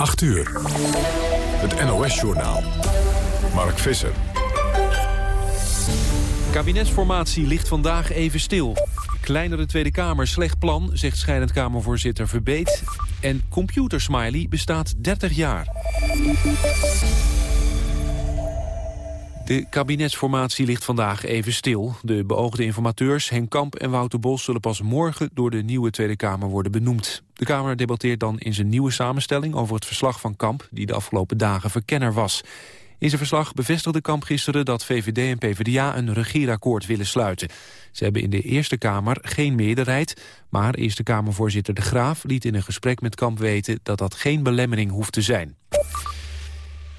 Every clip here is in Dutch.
8 uur. Het NOS-journaal. Mark Visser. Kabinetsformatie ligt vandaag even stil. Kleinere Tweede Kamer, slecht plan, zegt scheidend Kamervoorzitter Verbeet. En computersmiley bestaat 30 jaar. De kabinetsformatie ligt vandaag even stil. De beoogde informateurs Henk Kamp en Wouter Bos zullen pas morgen door de nieuwe Tweede Kamer worden benoemd. De Kamer debatteert dan in zijn nieuwe samenstelling over het verslag van Kamp, die de afgelopen dagen verkenner was. In zijn verslag bevestigde Kamp gisteren dat VVD en PvdA een regeerakkoord willen sluiten. Ze hebben in de Eerste Kamer geen meerderheid, maar Eerste Kamervoorzitter De Graaf liet in een gesprek met Kamp weten dat dat geen belemmering hoeft te zijn.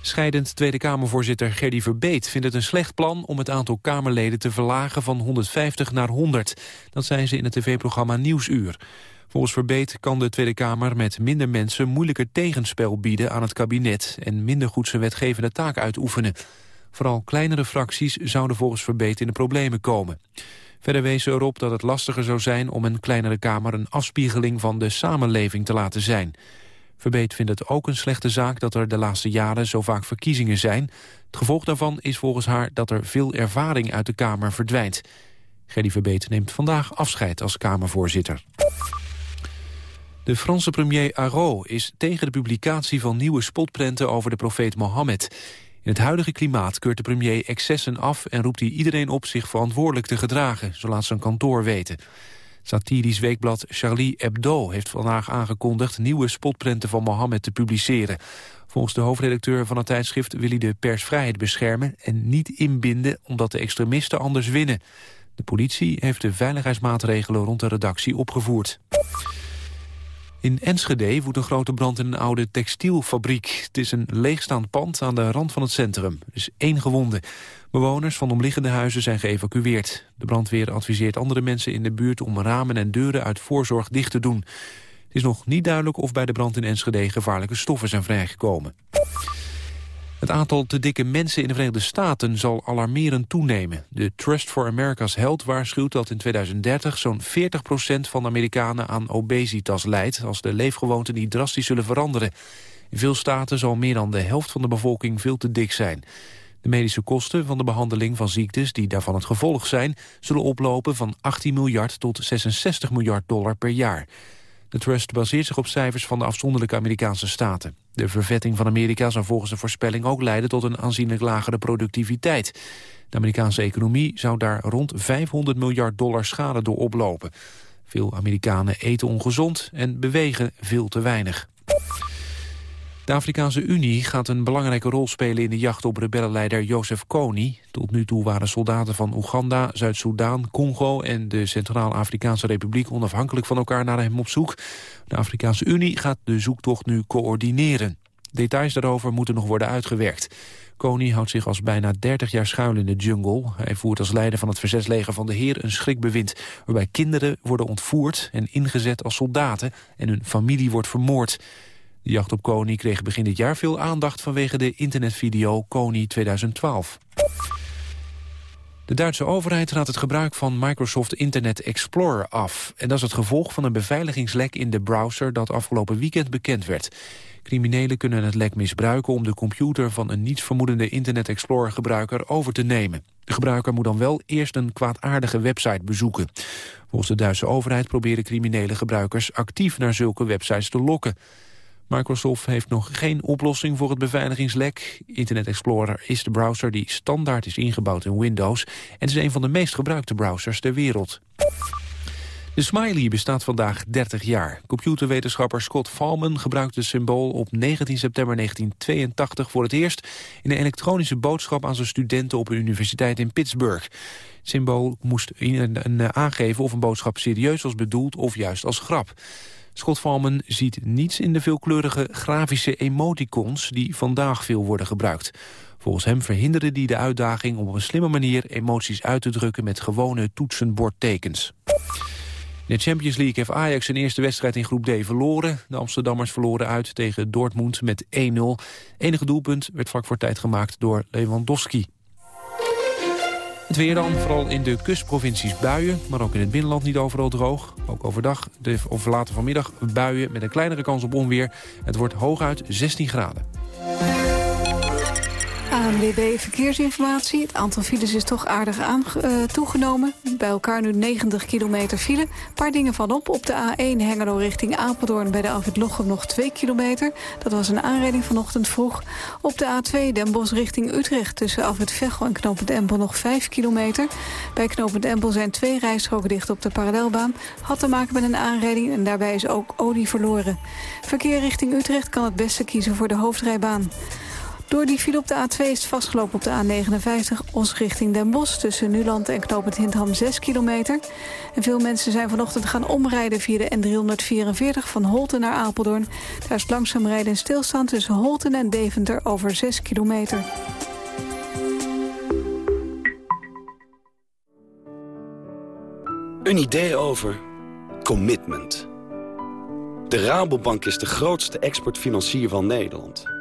Scheidend Tweede Kamervoorzitter Gerdy Verbeet vindt het een slecht plan om het aantal Kamerleden te verlagen van 150 naar 100. Dat zijn ze in het tv-programma Nieuwsuur. Volgens Verbeet kan de Tweede Kamer met minder mensen moeilijker tegenspel bieden aan het kabinet en minder goed zijn wetgevende taak uitoefenen. Vooral kleinere fracties zouden volgens Verbeet in de problemen komen. Verder wees ze erop dat het lastiger zou zijn om een kleinere Kamer een afspiegeling van de samenleving te laten zijn. Verbeet vindt het ook een slechte zaak dat er de laatste jaren zo vaak verkiezingen zijn. Het gevolg daarvan is volgens haar dat er veel ervaring uit de Kamer verdwijnt. Gerdy Verbeet neemt vandaag afscheid als Kamervoorzitter. De Franse premier Arro is tegen de publicatie van nieuwe spotprenten over de profeet Mohammed. In het huidige klimaat keurt de premier excessen af en roept hij iedereen op zich verantwoordelijk te gedragen, zo laat zijn kantoor weten. Satirisch weekblad Charlie Hebdo heeft vandaag aangekondigd nieuwe spotprenten van Mohammed te publiceren. Volgens de hoofdredacteur van het tijdschrift wil hij de persvrijheid beschermen en niet inbinden omdat de extremisten anders winnen. De politie heeft de veiligheidsmaatregelen rond de redactie opgevoerd. In Enschede woedt een grote brand in een oude textielfabriek. Het is een leegstaand pand aan de rand van het centrum. Er is één gewonde. Bewoners van omliggende huizen zijn geëvacueerd. De brandweer adviseert andere mensen in de buurt om ramen en deuren uit voorzorg dicht te doen. Het is nog niet duidelijk of bij de brand in Enschede gevaarlijke stoffen zijn vrijgekomen. Het aantal te dikke mensen in de Verenigde Staten zal alarmerend toenemen. De Trust for America's Health waarschuwt dat in 2030 zo'n 40% van de Amerikanen aan obesitas leidt... als de leefgewoonten niet drastisch zullen veranderen. In veel staten zal meer dan de helft van de bevolking veel te dik zijn. De medische kosten van de behandeling van ziektes die daarvan het gevolg zijn... zullen oplopen van 18 miljard tot 66 miljard dollar per jaar. De trust baseert zich op cijfers van de afzonderlijke Amerikaanse staten. De vervetting van Amerika zou volgens de voorspelling ook leiden tot een aanzienlijk lagere productiviteit. De Amerikaanse economie zou daar rond 500 miljard dollar schade door oplopen. Veel Amerikanen eten ongezond en bewegen veel te weinig. De Afrikaanse Unie gaat een belangrijke rol spelen in de jacht op rebellenleider Jozef Kony. Tot nu toe waren soldaten van Oeganda, Zuid-Soedan, Congo en de Centraal-Afrikaanse Republiek onafhankelijk van elkaar naar hem op zoek. De Afrikaanse Unie gaat de zoektocht nu coördineren. Details daarover moeten nog worden uitgewerkt. Kony houdt zich als bijna 30 jaar schuil in de jungle. Hij voert als leider van het verzetsleger van de Heer een schrikbewind... waarbij kinderen worden ontvoerd en ingezet als soldaten... en hun familie wordt vermoord. De jacht op Kony kreeg begin dit jaar veel aandacht vanwege de internetvideo Kony 2012. De Duitse overheid raadt het gebruik van Microsoft Internet Explorer af. En dat is het gevolg van een beveiligingslek in de browser dat afgelopen weekend bekend werd. Criminelen kunnen het lek misbruiken om de computer van een nietsvermoedende Internet Explorer gebruiker over te nemen. De gebruiker moet dan wel eerst een kwaadaardige website bezoeken. Volgens de Duitse overheid proberen criminele gebruikers actief naar zulke websites te lokken. Microsoft heeft nog geen oplossing voor het beveiligingslek. Internet Explorer is de browser die standaard is ingebouwd in Windows... en is een van de meest gebruikte browsers ter wereld. De smiley bestaat vandaag 30 jaar. Computerwetenschapper Scott Falman gebruikte het symbool op 19 september 1982 voor het eerst... in een elektronische boodschap aan zijn studenten op een universiteit in Pittsburgh. Het symbool moest aangeven of een boodschap serieus was bedoeld of juist als grap. Scott Falman ziet niets in de veelkleurige grafische emoticons die vandaag veel worden gebruikt. Volgens hem verhinderen die de uitdaging om op een slimme manier emoties uit te drukken met gewone toetsenbordtekens. In de Champions League heeft Ajax zijn eerste wedstrijd in groep D verloren. De Amsterdammers verloren uit tegen Dortmund met 1-0. Enige doelpunt werd vlak voor tijd gemaakt door Lewandowski. Het weer dan, vooral in de kustprovincies buien, maar ook in het binnenland niet overal droog. Ook overdag of later vanmiddag buien met een kleinere kans op onweer. Het wordt hooguit 16 graden. ANWB Verkeersinformatie. Het aantal files is toch aardig aan, uh, toegenomen. Bij elkaar nu 90 kilometer file. Een paar dingen van op. De A1 Hengelo richting Apeldoorn bij de Afrit Lochem nog 2 kilometer. Dat was een aanrijding vanochtend vroeg. Op de A2 Den Bosch richting Utrecht tussen Afrit Veghel en Knopend Empel nog 5 kilometer. Bij Knopend Empel zijn twee rijstroken dicht op de parallelbaan. Had te maken met een aanrijding en daarbij is ook olie verloren. Verkeer richting Utrecht kan het beste kiezen voor de hoofdrijbaan. Door die file op de A2 is vastgelopen op de A59... ons richting Den Bosch tussen Nuland en Knopend Hindham 6 kilometer. En veel mensen zijn vanochtend gaan omrijden via de N344... van Holten naar Apeldoorn. Daar is langzaam rijden en stilstaan tussen Holten en Deventer over 6 kilometer. Een idee over commitment. De Rabobank is de grootste exportfinancier van Nederland...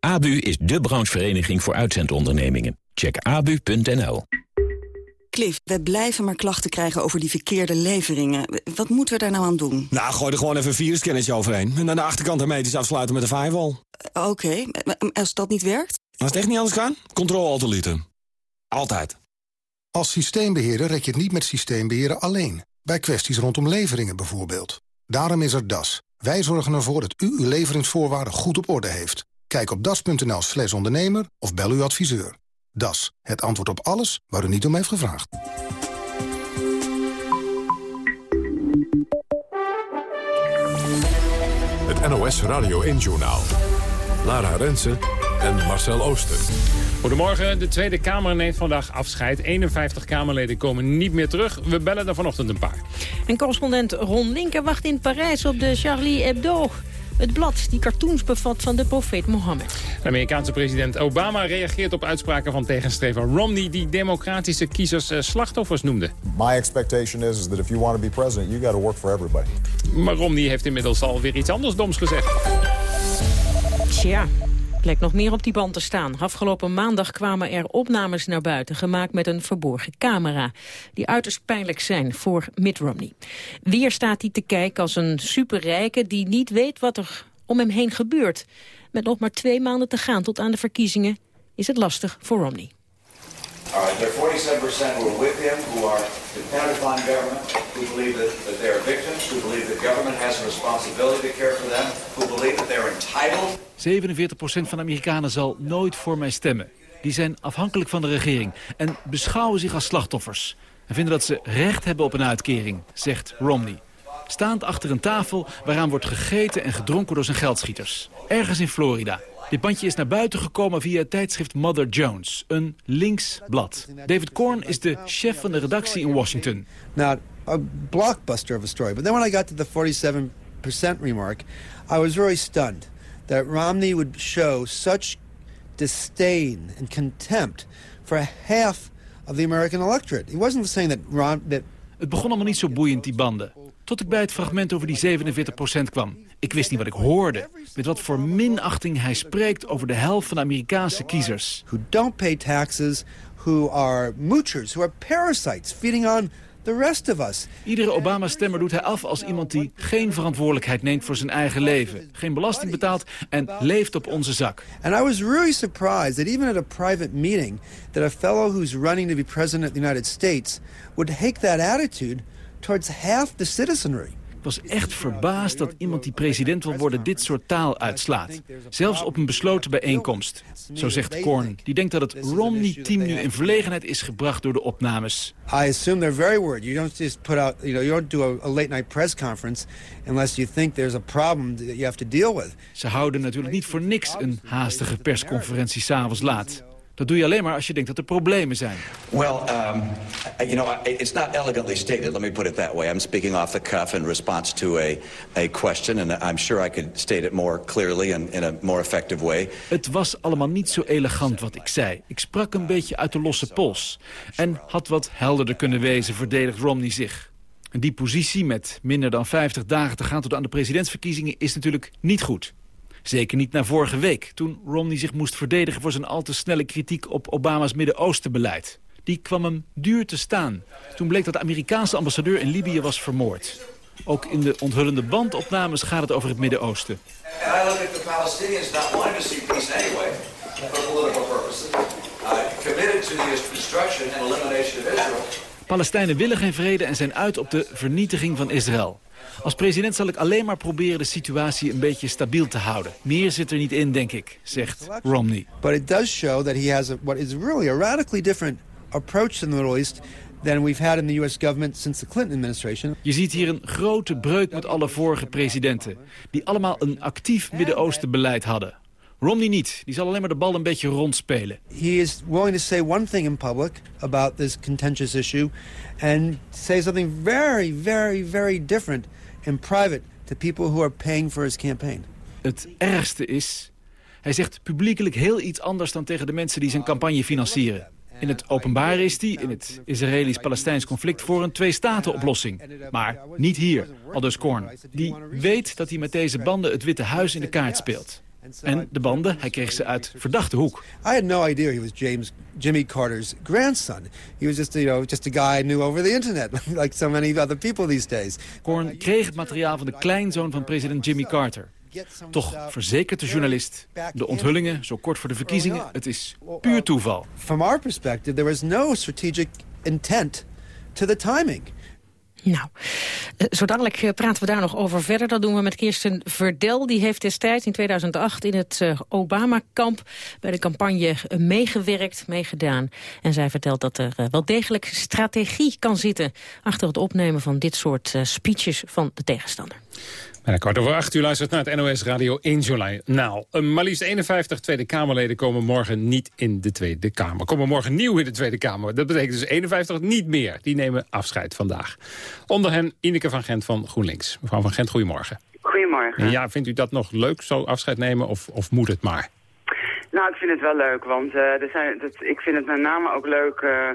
ABU is de branchevereniging voor uitzendondernemingen. Check abu.nl. Cliff, we blijven maar klachten krijgen over die verkeerde leveringen. Wat moeten we daar nou aan doen? Nou, gooi er gewoon even een virusscannertje overheen. En aan de achterkant hermetisch afsluiten met een firewall. Uh, Oké, als dat niet werkt? Als het echt niet anders kan, controle-alt-delete. Altijd. Als systeembeheerder red je het niet met systeembeheerder alleen. Bij kwesties rondom leveringen bijvoorbeeld. Daarom is er DAS. Wij zorgen ervoor dat u uw leveringsvoorwaarden goed op orde heeft. Kijk op das.nl slash ondernemer of bel uw adviseur. Das, het antwoord op alles waar u niet om heeft gevraagd. Het NOS Radio 1-journaal. Lara Rensen en Marcel Ooster. Goedemorgen, de Tweede Kamer neemt vandaag afscheid. 51 Kamerleden komen niet meer terug. We bellen er vanochtend een paar. En correspondent Ron Linker wacht in Parijs op de Charlie Hebdo. Het blad die cartoons bevat van de profeet Mohammed. De Amerikaanse president Obama reageert op uitspraken van tegenstrever Romney... die democratische kiezers uh, slachtoffers noemde. My expectation is, is that if you want to be president, you got to work for everybody. Maar Romney heeft inmiddels alweer iets anders doms gezegd. Tja, Plek nog meer op die band te staan. Afgelopen maandag kwamen er opnames naar buiten... gemaakt met een verborgen camera. Die uiterst pijnlijk zijn voor Mitt Romney. Weer staat hij te kijken als een superrijke... die niet weet wat er om hem heen gebeurt. Met nog maar twee maanden te gaan tot aan de verkiezingen... is het lastig voor Romney. All right, there are 47% who are with him, who are upon government, who believe that, that they are victims, who believe that government has a responsibility to care for them, who believe that they're entitled. 47% van de Amerikanen zal nooit voor mij stemmen. Die zijn afhankelijk van de regering en beschouwen zich als slachtoffers. En vinden dat ze recht hebben op een uitkering, zegt Romney. Staand achter een tafel waaraan wordt gegeten en gedronken door zijn geldschieters. Ergens in Florida. Dit bandje is naar buiten gekomen via het tijdschrift Mother Jones, een links blad. David Korn is de chef van de redactie in Washington. Now, a blockbuster of a story. But then when I got to the 47% remark, I was very stunned that Romney would show such disdain and contempt for half of the American electorate. He wasn't saying that Ron that Het begon allemaal niet zo boeiend, die banden. Tot ik bij het fragment over die 47% kwam. Ik wist niet wat ik hoorde. Met wat voor minachting hij spreekt over de helft van de Amerikaanse kiezers. who don't pay taxes, who are moochers, who are parasites feeding on the rest of us. Iedere Obama-stemmer doet hij af als iemand die geen verantwoordelijkheid neemt voor zijn eigen leven. Geen belasting betaalt en leeft op onze zak. And I was really surprised that even at a private meeting, that a fellow who's running to be president of the United States would take that attitude towards half the citizenry. Ik was echt verbaasd dat iemand die president wil worden dit soort taal uitslaat. Zelfs op een besloten bijeenkomst. Zo zegt Korn, die denkt dat het Romney-team nu in verlegenheid is gebracht door de opnames. I assume they're very worried. You don't just put out, you know, you don't do a, late night press conference unless you think there's a problem that you have to deal with. Ze houden natuurlijk niet voor niks een haastige persconferentie s'avonds laat. Dat doe je alleen maar als je denkt dat er problemen zijn. Well, um, you know, it's not elegantly stated. Let me put it that way. I'm speaking off the cuff in response to a, a question, and I'm sure I could state it more clearly and in a more effective way. Het was allemaal niet zo elegant wat ik zei. Ik sprak een beetje uit de losse pols. En had wat helderder kunnen wezen, verdedigt Romney zich. En die positie met minder dan 50 dagen te gaan tot aan de presidentsverkiezingen is natuurlijk niet goed. Zeker niet na vorige week, toen Romney zich moest verdedigen voor zijn al te snelle kritiek op Obama's Midden-Oosten-beleid. Die kwam hem duur te staan. Toen bleek dat de Amerikaanse ambassadeur in Libië was vermoord. Ook in de onthullende bandopnames gaat het over het Midden-Oosten. Uh, committed to the destruction and elimination of Israel. Palestijnen willen geen vrede en zijn uit op de vernietiging van Israël. Als president zal ik alleen maar proberen de situatie een beetje stabiel te houden. Meer zit er niet in, denk ik, zegt Romney. But it does show that he has a, what is really a radically different approach in the Middle East than we've had in the U.S. government since the Clinton administration. Je ziet hier een grote breuk met alle vorige presidenten... die allemaal een actief Midden-Oosten beleid hadden. Romney niet. Die zal alleen maar de bal een beetje rondspelen. He is willing to say one thing in public about this contentious issue and say something very, very, very different in private to people who are paying for his campaign. Het ergste is... Hij zegt publiekelijk heel iets anders dan tegen de mensen die zijn campagne financieren. In het openbaar is hij, in het Israëlisch-Palestijns conflict, voor een twee-staten-oplossing. Maar niet hier, aldus Korn. Die weet dat hij met deze banden het Witte Huis in de kaart speelt. En de banden, hij kreeg ze uit verdachte hoek. I had no idea he was James Jimmy Carter's grandson. He was just, you know, just a guy I knew over the internet, like so many other people these days. Korn kreeg het materiaal van de kleinzoon van president Jimmy Carter. Toch verzekert de journalist, de onthullingen zo kort voor de verkiezingen, het is puur toeval. From our perspective, there was no strategic intent to the timing. Nou, eh, zo dadelijk eh, praten we daar nog over verder. Dat doen we met Kirsten Verdel. Die heeft destijds in 2008 in het eh, Obama-kamp... bij de campagne meegewerkt, meegedaan. En zij vertelt dat er wel degelijk strategie kan zitten... achter het opnemen van dit soort speeches van de tegenstander. Bijna kwart over acht, u luistert naar het NOS Radio 1 Journaal. Een maar liefst 51 Tweede Kamerleden komen morgen niet in de Tweede Kamer. Komen morgen nieuw in de Tweede Kamer. Dat betekent dus 51 niet meer. Die nemen afscheid vandaag. Onder hen Ineke van Gent van GroenLinks. Mevrouw van Gent, goedemorgen. Goedemorgen. Ja, vindt u dat nog leuk, zo afscheid nemen, of, of moet het maar? Nou, ik vind het wel leuk, want eh, er zijn, dat, ik vind het met name ook leuk... eh,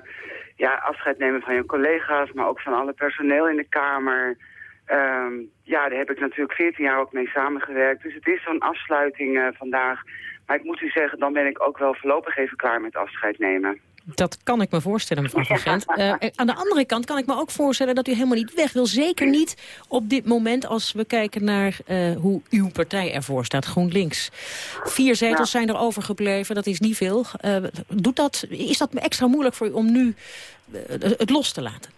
ja, afscheid nemen van je collega's, maar ook van alle personeel in de Kamer. Ehm, ja, daar heb ik natuurlijk 14 jaar ook mee samengewerkt. Dus het is zo'n afsluiting eh, vandaag. Maar ik moet u zeggen, dan ben ik ook wel voorlopig even klaar met afscheid nemen. Dat kan ik me voorstellen, mevrouw van Gent. Eh, aan de andere kant kan ik me ook voorstellen dat u helemaal niet weg wil. Zeker niet op dit moment als we kijken naar eh, hoe uw partij ervoor staat, GroenLinks. Vier zetels zijn er overgebleven, dat is niet veel. Doet dat, is dat extra moeilijk voor u om nu het los te laten?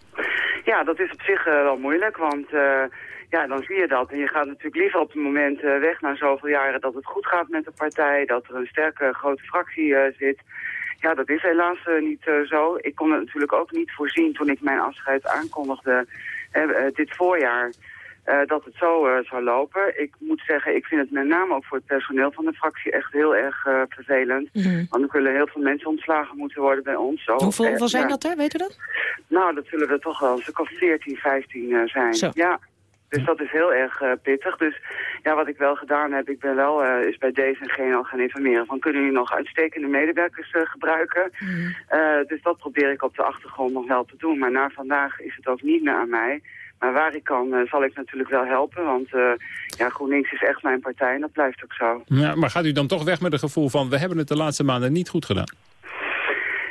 Ja, dat is op zich wel moeilijk, want ja, dan zie je dat. En je gaat natuurlijk liever op het moment eh, weg na zoveel jaren dat het goed gaat met de partij, dat er een sterke grote fractie eh, zit. Ja, dat is helaas eh, niet zo. Ik kon het natuurlijk ook niet voorzien toen ik mijn afscheid aankondigde dit voorjaar. dat het zo zou lopen. Ik moet zeggen, ik vind het met name ook voor het personeel van de fractie echt heel erg vervelend. Want er kunnen heel veel mensen ontslagen moeten worden bij ons. Zo, Hoeveel, hoeveel zijn ja. dat er, weet u dat? Nou, dat zullen er toch wel een stuk of 14, 15 eh, zijn. Zo. Ja. Dus dat is heel erg uh, pittig. Dus ja, wat ik wel gedaan heb, ik ben wel uh, is bij deze en geen al gaan informeren van kunnen jullie nog uitstekende medewerkers uh, gebruiken. Mm. dus dat probeer ik op de achtergrond nog wel te doen. Maar na vandaag is het ook niet meer aan mij. Maar waar ik kan, zal ik natuurlijk wel helpen. Want ja, GroenLinks is echt mijn partij en dat blijft ook zo. Ja, maar gaat u dan toch weg met het gevoel van... we hebben het de laatste maanden niet goed gedaan?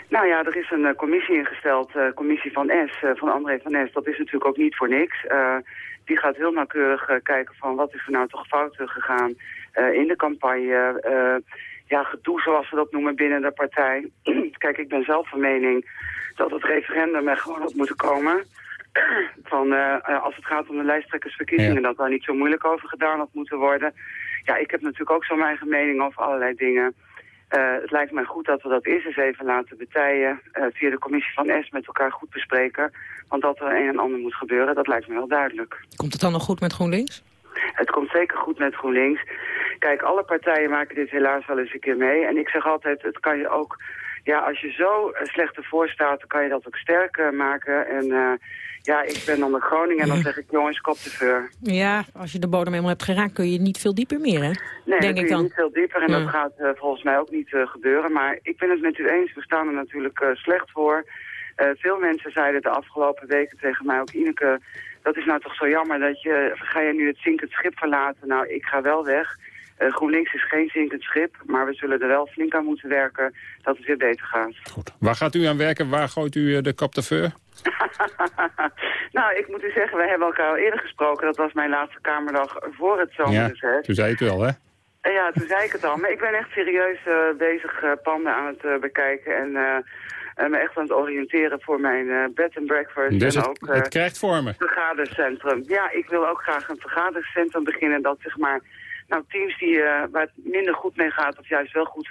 Nou ja, er is een commissie ingesteld, uh, commissie van S, uh, van André van S. Dat is natuurlijk ook niet voor niks. Uh, die gaat heel nauwkeurig uh, kijken van wat is er nou toch fout gegaan uh, in de campagne. Ja, gedoe zoals we dat noemen binnen de partij. Kijk, ik ben zelf van mening dat het referendum er gewoon had moeten komen. van, als het gaat om de lijsttrekkersverkiezingen, ja. dat daar niet zo moeilijk over gedaan had moeten worden. Ja, ik heb natuurlijk ook zo mijn eigen mening over allerlei dingen. Uh, het lijkt mij goed dat we dat eerst eens even laten betijen uh, via de commissie van S met elkaar goed bespreken. Want dat er een en ander moet gebeuren, dat lijkt me wel duidelijk. Komt het dan nog goed met GroenLinks? Het komt zeker goed met GroenLinks. Kijk, alle partijen maken dit helaas wel eens een keer mee. En ik zeg altijd, het kan je ook... Ja, als je zo slecht ervoor staat, dan kan je dat ook sterker maken. En uh, ja, ik ben dan de Groningen en dan zeg ik, jongens, kop de veur. Ja, als je de bodem helemaal hebt geraakt, kun je niet veel dieper meer, hè? Nee, Denk dan ik dan. niet veel dieper en ja. dat gaat uh, volgens mij ook niet uh, gebeuren. Maar ik ben het met u eens, we staan er natuurlijk uh, slecht voor. veel mensen zeiden de afgelopen weken tegen mij ook, Ineke, dat is nou toch zo jammer dat je, ga je nu het zinkend schip verlaten? Nou, ik ga wel weg. Uh, GroenLinks is geen zinkend schip, maar we zullen er wel flink aan moeten werken dat het weer beter gaat. Goed. Waar gaat u aan werken? Waar gooit u uh, de kap nou, ik moet u zeggen, we hebben elkaar al eerder gesproken. Dat was mijn laatste kamerdag voor het zomerreces. Ja, toen zei het wel, hè? Uh, ja, toen zei ik het al. Maar ik ben echt serieus bezig panden aan het bekijken en me echt aan het oriënteren voor mijn bed and breakfast. Dus en het, ook, het krijgt vormen. vergadercentrum. Ja, ik wil ook graag een vergadercentrum beginnen dat zeg maar nou, teams die, uh, waar het minder goed mee gaat, of juist wel goed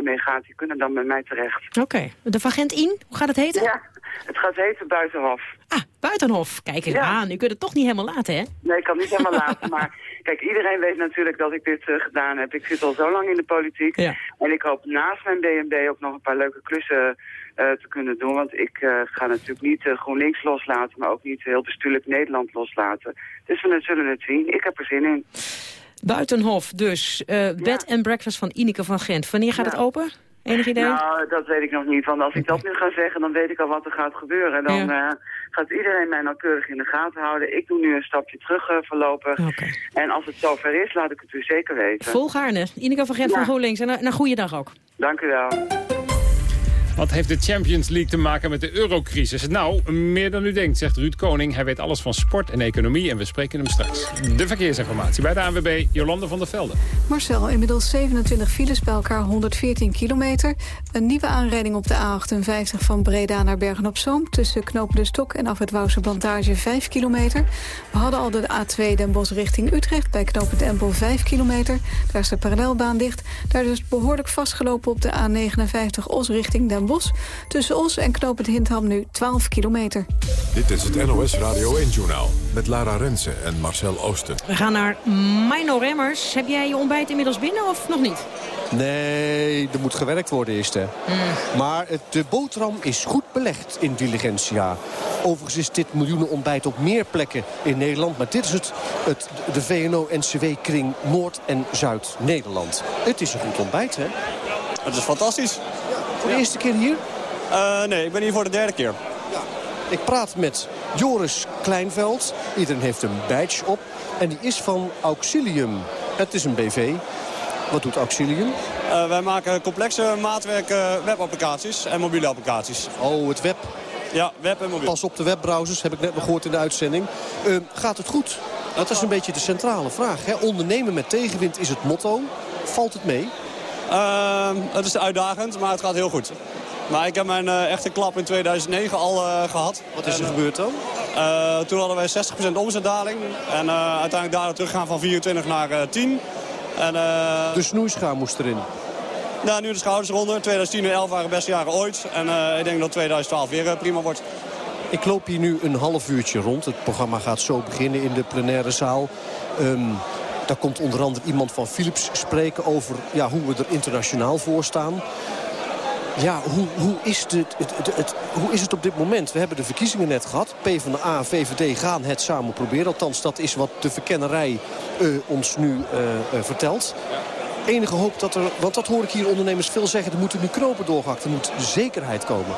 mee gaat, die kunnen dan bij mij terecht. Oké. Okay. De Vagent in, hoe gaat het heten? Ja, het gaat heten Buitenhof. Ah, Buitenhof. Kijk eens ja. aan. U kunt het toch niet helemaal laten, hè? Nee, ik kan het niet helemaal laten. Maar kijk, iedereen weet natuurlijk dat ik dit uh, gedaan heb. Ik zit al zo lang in de politiek. Ja. En ik hoop naast mijn BNB ook nog een paar leuke klussen uh, te kunnen doen. Want ik uh, ga natuurlijk niet GroenLinks loslaten, maar ook niet heel bestuurlijk Nederland loslaten. Dus we zullen het zien. Ik heb er zin in. Buitenhof dus. Uh, bed ja. and breakfast van Ineke van Gent. Wanneer gaat ja. het open? Enig idee? Nou, dat weet ik nog niet. Want als ik dat nu ga zeggen, dan weet ik al wat er gaat gebeuren. Dan ja. uh, gaat iedereen mij nauwkeurig in de gaten houden. Ik doe nu een stapje terug uh, voorlopig. Okay. En als het zover is, laat ik het u zeker weten. Volgaarne. Ineke van Gent van GroenLinks. En een goede dag ook. Dank u wel. Wat heeft de Champions League te maken met de eurocrisis? Nou, meer dan u denkt, zegt Ruud Koning. Hij weet alles van sport en economie en we spreken hem straks. De verkeersinformatie bij de ANWB, Jolande van der Velde. Marcel, inmiddels 27 files bij elkaar 114 kilometer. Een nieuwe aanrijding op de A58 van Breda naar Bergen-op-Zoom... tussen Knopen de Stok en af het Wouwse Plantage 5 kilometer. We hadden al de A2 Den Bosch richting Utrecht bij Knopen Empel 5 kilometer. Daar is de parallelbaan dicht. Daar is dus behoorlijk vastgelopen op de A59 Os richting Den Bosch. Tussen Os en Knoop het Hindham nu 12 kilometer. Dit is het NOS Radio 1-journaal met Lara Rensen en Marcel Oosten. We gaan naar Mino Remmers. Heb jij je ontbijt inmiddels binnen of nog niet? Nee, er moet gewerkt worden eerst. Hè. Mm. Maar het, de boterham is goed belegd in Diligentia. Overigens is dit miljoenen ontbijt op meer plekken in Nederland. Maar dit is het, het de VNO-NCW-kring Noord- en Zuid-Nederland. Het is een goed ontbijt, hè? Het is fantastisch. Voor de eerste keer hier? Uh, nee, ik ben hier voor de derde keer. Ja. Ik praat met Joris Kleinveld. Iedereen heeft een badge op. En die is van Auxilium. Het is een BV. Wat doet Auxilium? Uh, wij maken complexe maatwerk uh, webapplicaties en mobiele applicaties. Oh, het web. Ja, web en mobiel. Pas op de webbrowsers, heb ik net nog gehoord in de uitzending. Uh, gaat het goed? Dat is een beetje de centrale vraag. Hè? Ondernemen met tegenwind is het motto. Valt het mee? Uh, het is uitdagend, maar het gaat heel goed. Maar ik heb mijn uh, echte klap in 2009 al uh, gehad. Wat is er en, gebeurd dan? Toen hadden wij 60% omzetdaling. En uiteindelijk daardoor teruggaan van 24 naar 10. En, de snoeischaar moest erin? Nou, nu de schouders eronder. 2010 en 11 waren de beste jaren ooit. En ik denk dat 2012 weer prima wordt. Ik loop hier nu een half uurtje rond. Het programma gaat zo beginnen in de plenaire zaal. Um, daar komt onder andere iemand van Philips spreken over ja, hoe we er internationaal voor staan. Ja, hoe, hoe, is het, het, het, hoe is het op dit moment? We hebben de verkiezingen net gehad. PvdA en VVD gaan het samen proberen. Althans, dat is wat de verkennerij uh, ons nu uh, vertelt. Enige hoop dat er, want dat hoor ik hier ondernemers veel zeggen... er moeten nu knopen doorgehakt, er moet zekerheid komen.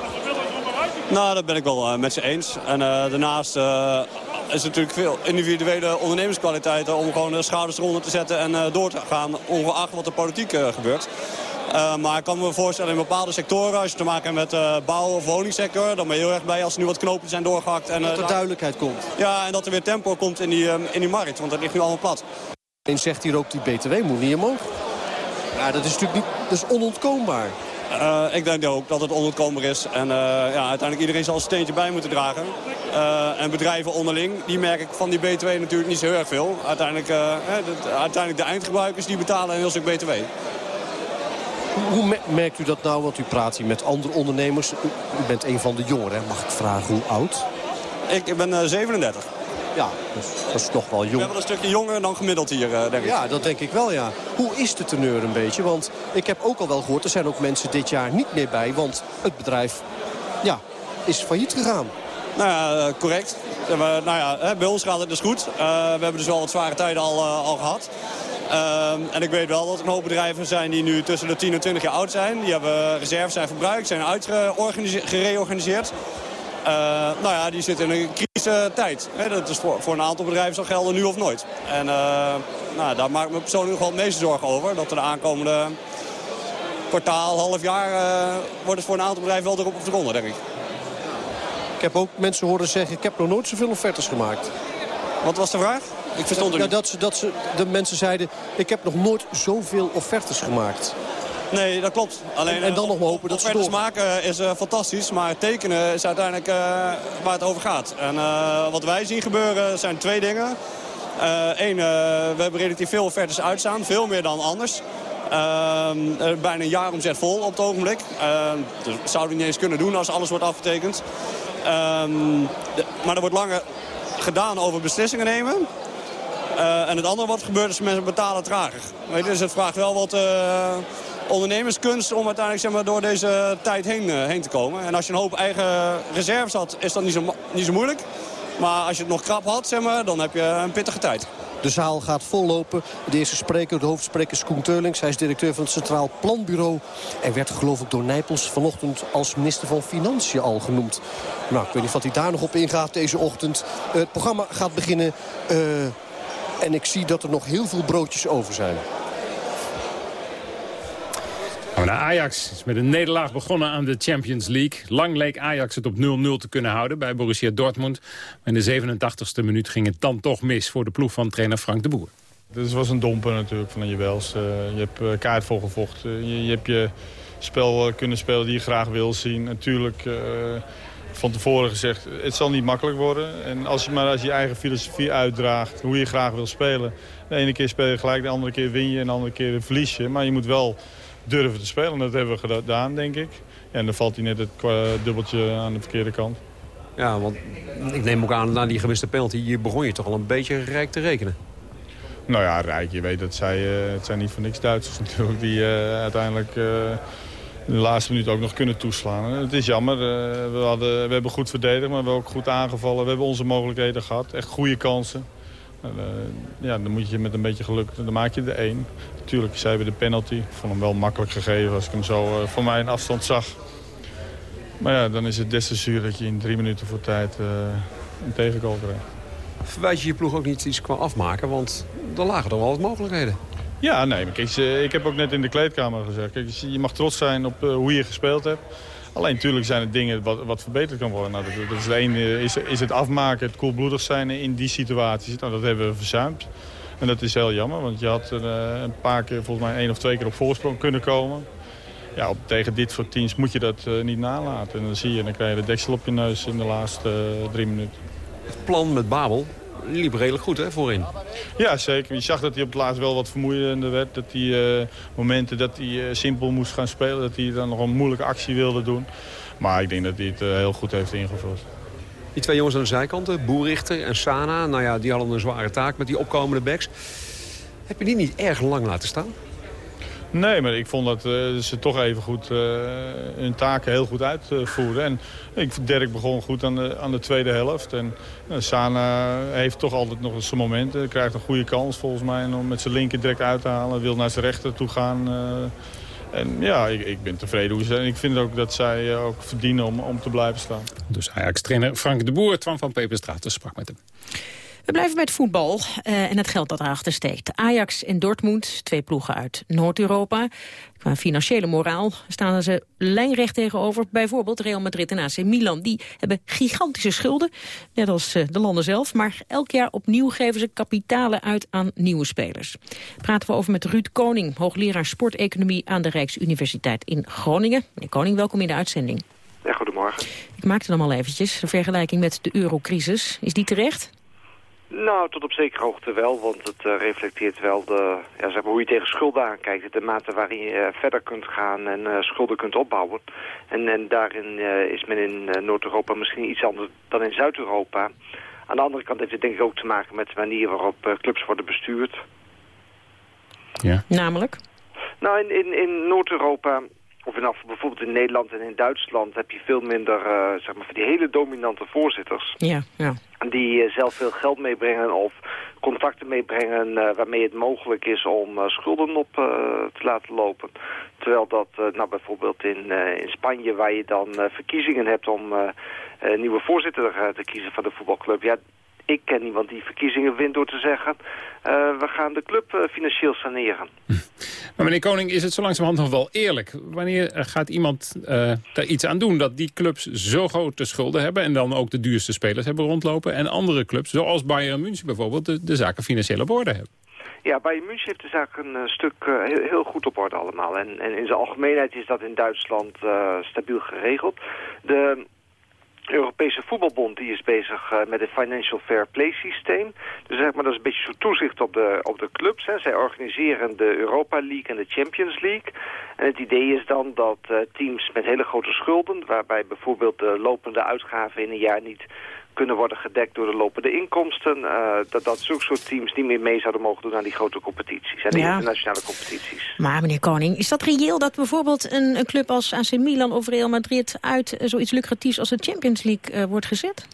Nou, dat ben ik wel met ze eens. En daarnaast is natuurlijk veel individuele ondernemerskwaliteiten... om gewoon de schouders eronder te zetten en door te gaan... ongeacht wat er politiek gebeurt. Uh, maar ik kan me voorstellen in bepaalde sectoren, als je te maken hebt met uh, bouw- of woningsector, dan ben je heel erg blij als er nu wat knopen zijn doorgehakt. En, uh, dat er duidelijkheid komt. Ja, en dat er weer tempo komt in die, in die markt, want dat ligt nu allemaal plat. En zegt hier ook, die BTW moet niet omhoog. Ja, dat is natuurlijk niet, dat is onontkoombaar. Uh, ik denk ook dat het onontkoombaar is. En uh, ja, uiteindelijk iedereen zal een steentje bij moeten dragen. Uh, en bedrijven onderling, die merk ik van die BTW natuurlijk niet zo heel erg veel. Uiteindelijk, de, uiteindelijk de eindgebruikers die betalen een heel stuk BTW. Hoe merkt u dat nou? Want u praat hier met andere ondernemers. U, bent een van de jongeren. Mag ik vragen hoe oud? Ik ben uh, 37. Ja, dus dat is nog wel jong. Ik ben wel een stukje jonger dan gemiddeld hier, uh, denk ik. Ja, dat denk ik wel, ja. Hoe is de teneur een beetje? Want ik heb ook al wel gehoord, er zijn ook mensen dit jaar niet meer bij. Want het bedrijf ja, is failliet gegaan. Nou ja, correct. nou ja, bij ons gaat het dus goed. Uh, we hebben dus wel wat zware tijden al, uh, al gehad. Um, en ik weet wel dat er een hoop bedrijven zijn die nu tussen de 10 en 20 jaar oud zijn. Die hebben reserves zijn verbruikt, zijn uitgereorganiseerd. Uh, nou ja, die zitten in een crisistijd. Dat is voor, voor een aantal bedrijven zal gelden nu of nooit. En uh, nou, daar maak ik me persoonlijk nog wel het meeste zorgen over. Dat er de aankomende kwartaal, half jaar... Uh, wordt het voor een aantal bedrijven wel erop eronder, denk ik. Ik heb ook mensen horen zeggen, ik heb nog nooit zoveel offertes gemaakt. Wat was de vraag? Ik verstond het ja, dat, ze, dat ze, de mensen zeiden, ik heb nog nooit zoveel offertes gemaakt. Nee, dat klopt. Alleen, en, en dan nog maar hopen dat ze door. maken is uh, fantastisch, maar tekenen is uiteindelijk uh, waar het over gaat. En uh, wat wij zien gebeuren zijn twee dingen. Eén, we hebben relatief veel offertes uitstaan, veel meer dan anders. bijna een jaar omzet vol op het ogenblik. dat zouden we niet eens kunnen doen als alles wordt afgetekend. De, maar er wordt langer gedaan over beslissingen nemen. En het andere wat gebeurt is mensen betalen trager. Weet je, dus het vraagt wel wat ondernemerskunst om uiteindelijk zeg maar, door deze tijd heen, uh, heen te komen. En als je een hoop eigen reserves had, is dat niet zo, niet zo moeilijk. Maar als je het nog krap had, zeg maar, dan heb je een pittige tijd. De zaal gaat vollopen. De eerste spreker, de hoofdspreker is Koen Teulings. Hij is directeur van het Centraal Planbureau. En werd geloof ik door Nijpels vanochtend als minister van Financiën al genoemd. Nou, ik weet niet wat hij daar nog op ingaat deze ochtend. het programma gaat beginnen... En ik zie dat er nog heel veel broodjes over zijn. Gaan we naar Ajax. is met een nederlaag begonnen aan de Champions League. Lang leek Ajax het op 0-0 te kunnen houden bij Borussia Dortmund. Maar in de 87e minuut ging het dan toch mis voor de ploeg van trainer Frank de Boer. Dit was een domper natuurlijk van je wels. Uh, je hebt uh, kaart voor gevochten. Je, je, hebt je spel kunnen spelen die je graag wil zien. Natuurlijk van tevoren gezegd, het zal niet makkelijk worden. En als je maar als je eigen filosofie uitdraagt, hoe je graag wil spelen. De ene keer speel je gelijk, de andere keer win je en de andere keer verlies je. Maar je moet wel durven te spelen. Dat hebben we gedaan, denk ik. En dan valt hij net het dubbeltje aan de verkeerde kant. Ja, want ik neem ook aan, na die gemiste penalty, hier begon je toch al een beetje rijk te rekenen. Nou ja, rijk. Je weet dat zij, uh, het zijn niet voor niks Duitsers natuurlijk, die uh, uiteindelijk... Uh, de laatste minuut ook nog kunnen toeslaan. Het is jammer. We, hadden, we hebben goed verdedigd, maar we hebben ook goed aangevallen. We hebben onze mogelijkheden gehad. Echt goede kansen. Uh, ja, dan moet je met een beetje geluk, dan maak je de één. Natuurlijk, zij hebben de penalty. Ik vond hem wel makkelijk gegeven als ik hem zo uh, voor mij in afstand zag. Maar ja, dan is het des te zuur dat je in drie minuten voor tijd een tegengoal krijgt. Verwijt je je ploeg ook niet iets qua afmaken? Want er lagen toch wel wat mogelijkheden. Ja, nee, maar kijk, ik heb ook net in de kleedkamer gezegd. Kijk, je mag trots zijn op hoe je gespeeld hebt. Alleen natuurlijk zijn er dingen wat, wat verbeterd kan worden. Nou, dat, is, de ene, is, het afmaken, het koelbloedig zijn in die situaties. Nou, dat hebben we verzuimd. En dat is heel jammer, want je had uh, een paar keer, volgens mij één of twee keer op voorsprong kunnen komen. Ja, op, tegen dit soort teams moet je dat uh, niet nalaten. En dan zie je, dan krijg je de deksel op je neus in de laatste uh, drie minuten. Het plan met Babel, liep redelijk goed hè, voorin. Ja, zeker. Je zag dat hij op het laatst wel wat vermoeiender werd. Dat hij uh, momenten dat hij uh, simpel moest gaan spelen. Dat hij dan nog een moeilijke actie wilde doen. Maar ik denk dat hij het uh, heel goed heeft ingevuld. Die twee jongens aan de zijkanten, Boerichter en Sana. Nou ja, die hadden een zware taak met die opkomende backs. Heb je die niet erg lang laten staan? Nee, maar ik vond dat uh, ze toch even goed uh, hun taken heel goed uitvoerden. En ik, Dirk begon goed aan de, aan de tweede helft. En uh, Sana heeft toch altijd nog zijn momenten. Krijgt een goede kans volgens mij om met zijn linker direct uit te halen. Wil naar zijn rechter toe gaan. en ja, ik, ik, ben tevreden hoe ze zijn. Ik vind ook dat zij ook verdienen om, om te blijven staan. Dus Ajax-trainer Frank de Boer, Twan van Peperstraat, dus sprak met hem. We blijven bij het voetbal uh, en het geld dat erachter steekt. Ajax en Dortmund, twee ploegen uit Noord-Europa. Qua financiële moraal staan ze lijnrecht tegenover. Bijvoorbeeld Real Madrid en AC Milan. Die hebben gigantische schulden, net als uh, de landen zelf. Maar elk jaar opnieuw geven ze kapitalen uit aan nieuwe spelers. Praten we over met Ruud Koning, hoogleraar sporteconomie aan de Rijksuniversiteit in Groningen. Meneer Koning, welkom in de uitzending. Ja, goedemorgen. Ik maakte hem al eventjes, de vergelijking met de eurocrisis. Is die terecht? Nou, tot op zekere hoogte wel, want het uh, reflecteert wel de, ja, zeg maar hoe je tegen schulden aankijkt. De mate waarin je uh, verder kunt gaan en uh, schulden kunt opbouwen. En, en daarin is men in Noord-Europa misschien iets anders dan in Zuid-Europa. Aan de andere kant heeft het denk ik ook te maken met de manier waarop clubs worden bestuurd. Ja. Namelijk? Nou, in, in, in Noord-Europa of in, bijvoorbeeld in Nederland en in Duitsland heb je veel minder, uh, zeg maar, die hele dominante voorzitters. Ja, ja. Die uh, zelf veel geld meebrengen of contacten meebrengen uh, waarmee het mogelijk is om schulden op te laten lopen. Terwijl dat, nou bijvoorbeeld in, in Spanje, waar je dan verkiezingen hebt om een nieuwe voorzitter te kiezen van de voetbalclub. Ja, ik ken iemand die verkiezingen wint door te zeggen... Uh, we gaan de club uh, financieel saneren. Maar meneer Koning, is het zo langzamerhand nog wel eerlijk? Wanneer gaat iemand uh, daar iets aan doen dat die clubs zo grote schulden hebben... en dan ook de duurste spelers hebben rondlopen... en andere clubs, zoals Bayern München bijvoorbeeld, de, de zaken financieel op orde hebben? Ja, Bayern München heeft de zaak een stuk uh, heel, heel, goed op orde allemaal. En, en in zijn algemeenheid is dat in Duitsland uh, stabiel geregeld. De Europese voetbalbond die is bezig uh, met het Financial Fair Play systeem. Dus zeg maar, dat is een beetje zo toezicht op de, op de clubs. Hè. Zij organiseren de Europa League en de Champions League. En het idee is dan dat uh, teams met hele grote schulden... waarbij bijvoorbeeld de lopende uitgaven in een jaar niet kunnen worden gedekt door de lopende inkomsten. Uh, dat, dat zulke soort teams niet meer mee zouden mogen doen aan die grote competities. En die ja. internationale competities. Maar meneer Koning, is dat reëel dat bijvoorbeeld een, een club als AC Milan of Real Madrid uit zoiets lucratiefs als de Champions League uh, wordt gezet?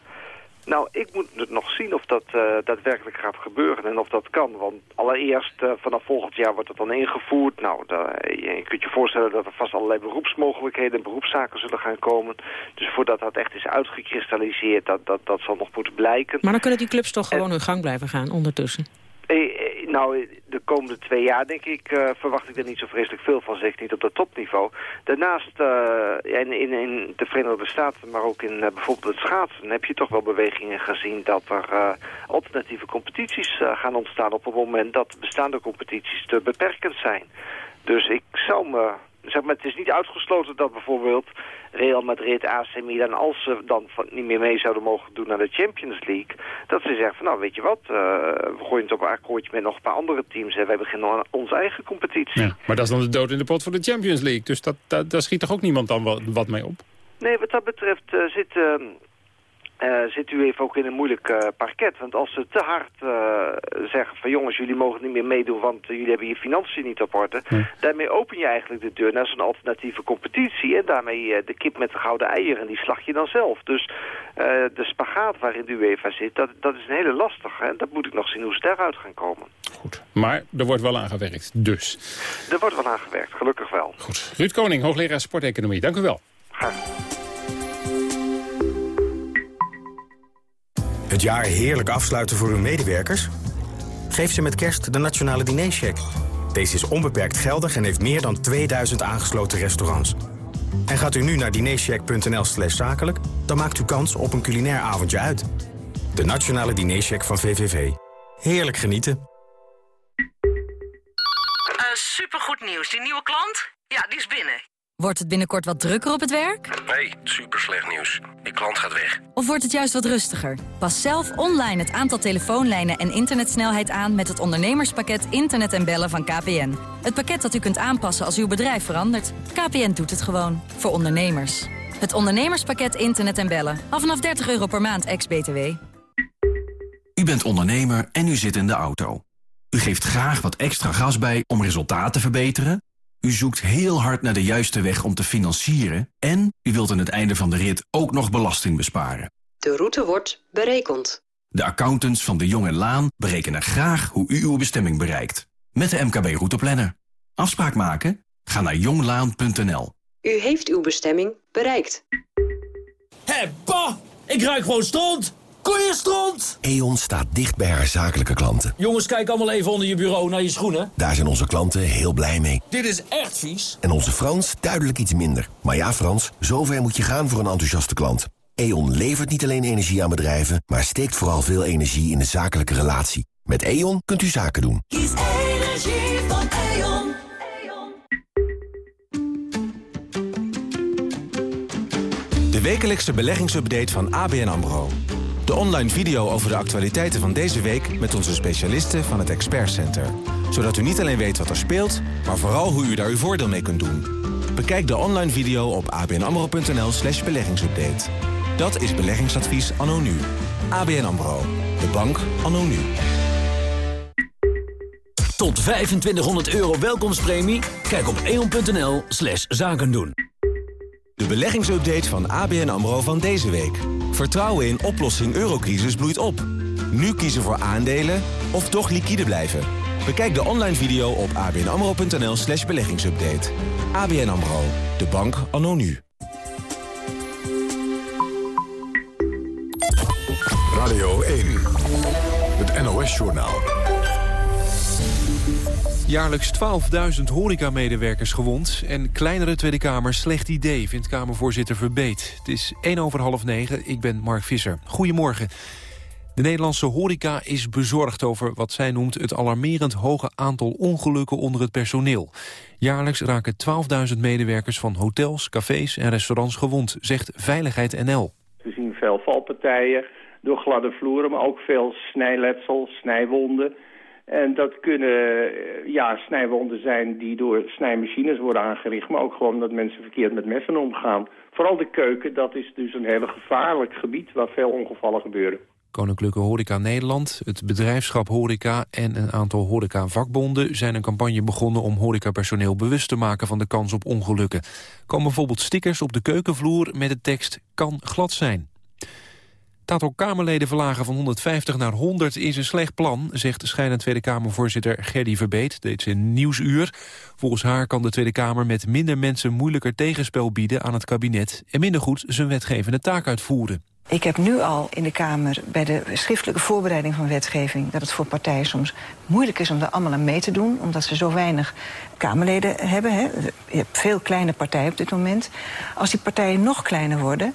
Nou, ik moet het nog zien of dat uh, daadwerkelijk gaat gebeuren en of dat kan. Want allereerst, uh, vanaf volgend jaar wordt het dan ingevoerd. Nou, je kunt je voorstellen dat er vast allerlei beroepsmogelijkheden en beroepszaken zullen gaan komen. Dus voordat dat echt is uitgekristalliseerd, dat, dat, dat zal nog moeten blijken. Maar dan kunnen die clubs toch gewoon hun gang blijven gaan ondertussen? Eh, nou, de komende twee jaar denk ik, verwacht ik er niet zo vreselijk veel van, zeker niet op dat topniveau. Daarnaast, uh, in, in, de Verenigde Staten, maar ook in bijvoorbeeld het schaatsen, heb je toch wel bewegingen gezien dat er alternatieve competities gaan ontstaan op het moment dat bestaande competities te beperkend zijn. Dus ik zou me zeg maar, het is niet uitgesloten dat bijvoorbeeld Real Madrid, AC Milan, als ze dan niet meer mee zouden mogen doen naar de Champions League, dat ze zeggen van nou weet je wat, uh, we gooien het op een akkoordje met nog een paar andere teams en wij beginnen aan onze eigen competitie. Ja, maar dat is dan de dood in de pot voor de Champions League, dus dat, dat, daar schiet toch ook niemand dan wat, wat mee op? Nee, wat dat betreft uh, zit... Uh, uh, zit u even ook in een moeilijk uh, parket. Want als ze te hard uh, zeggen van jongens, jullie mogen niet meer meedoen... want jullie hebben je financiën niet op orde... daarmee open je eigenlijk de deur naar zo'n alternatieve competitie... en daarmee de kip met de gouden eieren, die slag je dan zelf. Dus de spagaat waarin de UEFA zit, dat, dat is een hele lastige. En dat moet ik nog zien hoe ze daaruit gaan komen. Goed, maar er wordt wel aan gewerkt, dus. Er wordt wel aan gewerkt, gelukkig wel. Goed. Ruud Koning, hoogleraar sporteconomie, dank u wel. Graag. Het jaar heerlijk afsluiten voor uw medewerkers? Geef ze met kerst de Nationale Dinercheck. Deze is onbeperkt geldig en heeft meer dan 2000 aangesloten restaurants. En gaat u nu naar dinercheck.nl slash zakelijk... dan maakt u kans op een culinair avondje uit. De Nationale Dinercheck van VVV. Heerlijk genieten. Uh, supergoed nieuws. Die nieuwe klant? Ja, die is binnen. Wordt het binnenkort wat drukker op het werk? Nee, super slecht nieuws. Die klant gaat weg. Of wordt het juist wat rustiger? Pas zelf online het aantal telefoonlijnen en internetsnelheid aan... met het ondernemerspakket Internet en Bellen van KPN. Het pakket dat u kunt aanpassen als uw bedrijf verandert. KPN doet het gewoon. Voor ondernemers. Het ondernemerspakket Internet en Bellen. Af vanaf 30 euro per maand, ex-BTW. U bent ondernemer en u zit in de auto. U geeft graag wat extra gas bij om resultaten te verbeteren U zoekt heel hard naar de juiste weg om te financieren... en u wilt aan het einde van de rit ook nog belasting besparen. De route wordt berekend. De accountants van de Jong en Laan berekenen graag hoe u uw bestemming bereikt. Met de MKB Routeplanner. Afspraak maken? Ga naar jonglaan.nl. U heeft uw bestemming bereikt. Hé, pa! Ik ruik gewoon stront! Koeienstront! E.ON staat dicht bij haar zakelijke klanten. Jongens, kijk allemaal even onder je bureau naar je schoenen. Daar zijn onze klanten heel blij mee. Dit is echt vies. En onze Frans duidelijk iets minder. Maar ja, Frans, zover moet je gaan voor een enthousiaste klant. E.ON levert niet alleen energie aan bedrijven... maar steekt vooral veel energie in de zakelijke relatie. Met E.ON kunt u zaken doen. Kies energie van E.ON. De wekelijkse beleggingsupdate van ABN AMRO. De online video over de actualiteiten van deze week... met onze specialisten van het Expert Center. Zodat u niet alleen weet wat er speelt... maar vooral hoe u daar uw voordeel mee kunt doen. Bekijk de online video op abnamro.nl slash beleggingsupdate. Dat is beleggingsadvies anno nu. ABN AMRO. De bank anno nu. Tot 2500 euro welkomstpremie? Kijk op eon.nl slash zaken doen. De beleggingsupdate van ABN AMRO van deze week. Vertrouwen in oplossing eurocrisis bloeit op. Nu kiezen voor aandelen of toch liquide blijven. Bekijk de online video op abnamro.nl slash beleggingsupdate. ABN AMRO. De bank anno nu. Radio 1. Het NOS-journaal. Jaarlijks 12.000 horecamedewerkers gewond... en kleinere Tweede Kamer slecht idee, vindt Kamervoorzitter Verbeet. Het is 1 over half 9, ik ben Mark Visser. Goedemorgen. De Nederlandse horeca is bezorgd over wat zij noemt... het alarmerend hoge aantal ongelukken onder het personeel. Jaarlijks raken 12.000 medewerkers van hotels, cafés en restaurants gewond... zegt Veiligheid NL. We zien veel valpartijen door gladde vloeren, maar ook veel snijletsel, snijwonden... En dat kunnen eh, ja, snijwonden zijn die door snijmachines worden aangericht... maar ook gewoon dat mensen verkeerd met messen omgaan. Vooral de keuken, dat is dus een hele gevaarlijk gebied waar veel ongevallen gebeuren. Koninklijke Horeca Nederland, het bedrijfschap Horeca en een aantal horeca-vakbonden zijn een campagne begonnen om horecapersoneel bewust te maken van de kans op ongelukken. Komen bijvoorbeeld stickers op de keukenvloer met de tekst kan glad zijn. Het aantal Kamerleden verlagen van 150 naar 100 is een slecht plan, zegt scheidend Tweede Kamervoorzitter Gerdy Verbeet, deed ze in Nieuwsuur. Volgens haar kan de Tweede Kamer met minder mensen moeilijker tegenspel bieden aan het kabinet en minder goed zijn wetgevende taak uitvoeren. Ik heb nu al in de Kamer bij de schriftelijke voorbereiding van wetgeving... dat het voor partijen soms moeilijk is om daar allemaal aan mee te doen... omdat ze zo weinig Kamerleden hebben. Hè. Je hebt veel kleine partijen op dit moment. Als die partijen nog kleiner worden...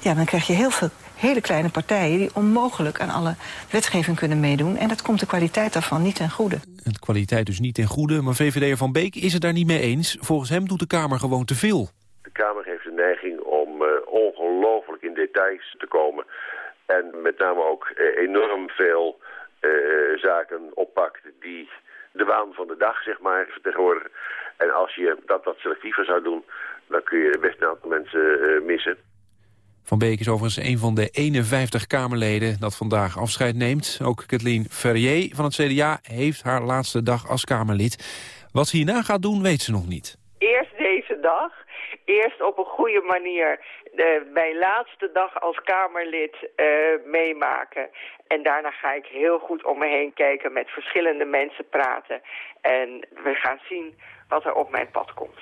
Ja, dan krijg je heel veel hele kleine partijen... die onmogelijk aan alle wetgeving kunnen meedoen. En dat komt de kwaliteit daarvan niet ten goede. De kwaliteit dus niet ten goede, maar VVD'er Van Beek is het daar niet mee eens. Volgens hem doet de Kamer gewoon te veel. De Kamer heeft de neiging om uh, ongelooflijk in details te komen. En met name ook uh, enorm veel uh, zaken oppakt die de waan van de dag, zeg maar, vertegenwoordigen. En als je dat wat selectiever zou doen, dan kun je best een aantal mensen missen. Van Beek is overigens een van de 51 Kamerleden dat vandaag afscheid neemt. Ook Kathleen Ferrier van het CDA heeft haar laatste dag als Kamerlid. Wat ze hierna gaat doen, weet ze nog niet. Eerst deze dag. Eerst op een goede manier uh, mijn laatste dag als Kamerlid uh, meemaken. En daarna ga ik heel goed om me heen kijken, met verschillende mensen praten. En we gaan zien wat er op mijn pad komt.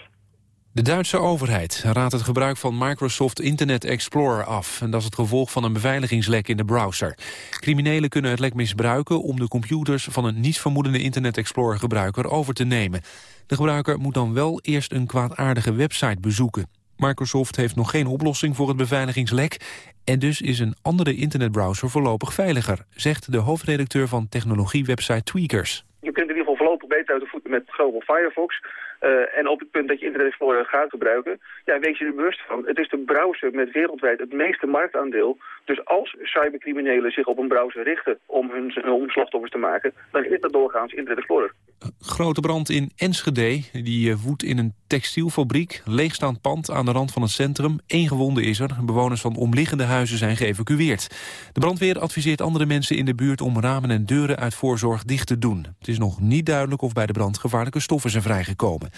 De Duitse overheid raadt het gebruik van Microsoft Internet Explorer af. En dat is het gevolg van een beveiligingslek in de browser. Criminelen kunnen het lek misbruiken om de computers van een nietsvermoedende Internet Explorer gebruiker over te nemen. De gebruiker moet dan wel eerst een kwaadaardige website bezoeken. Microsoft heeft nog geen oplossing voor het beveiligingslek... en dus is een andere internetbrowser voorlopig veiliger... zegt de hoofdredacteur van technologiewebsite Tweakers. Je kunt in ieder geval voorlopig beter uit de voeten met Global Firefox... Uh, en op het punt dat je Internet Explorer gaat gebruiken, ja, wees je er bewust van. Het is de browser met wereldwijd het meeste marktaandeel. Dus als cybercriminelen zich op een browser richten om hun, hun slachtoffers te maken, dan is dat doorgaans Internet Explorer. Grote brand in Enschede, die woedt in een textielfabriek, leegstaand pand aan de rand van het centrum. Eén gewonde is er, bewoners van omliggende huizen zijn geëvacueerd. De brandweer adviseert andere mensen in de buurt om ramen en deuren uit voorzorg dicht te doen. Het is nog niet duidelijk of bij de brand gevaarlijke stoffen zijn vrijgekomen.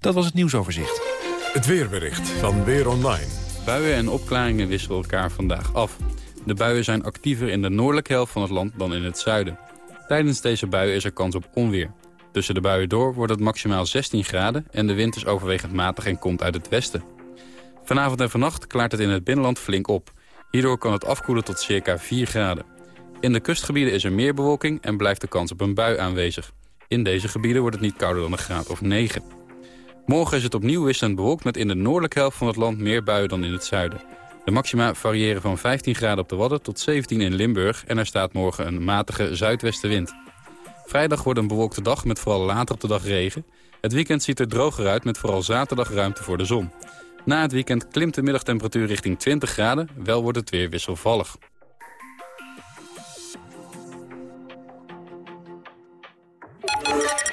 Dat was het nieuwsoverzicht. Het weerbericht van Weer Online. Buien en opklaringen wisselen elkaar vandaag af. De buien zijn actiever in de noordelijke helft van het land dan in het zuiden. Tijdens deze buien is er kans op onweer. Tussen de buien door wordt het maximaal 16 graden... en de wind is overwegend matig en komt uit het westen. Vanavond en vannacht klaart het in het binnenland flink op. Hierdoor kan het afkoelen tot circa 4 graden. In de kustgebieden is er meer bewolking en blijft de kans op een bui aanwezig. In deze gebieden wordt het niet kouder dan een graad of 9. Morgen is het opnieuw wisselend bewolkt met in de noordelijke helft van het land meer buien dan in het zuiden. De maxima variëren van 15 graden op de Wadden tot 17 in Limburg en er staat morgen een matige zuidwestenwind. Vrijdag wordt een bewolkte dag met vooral later op de dag regen. Het weekend ziet er droger uit met vooral zaterdag ruimte voor de zon. Na het weekend klimt de middagtemperatuur richting 20 graden, wel wordt het weer wisselvallig.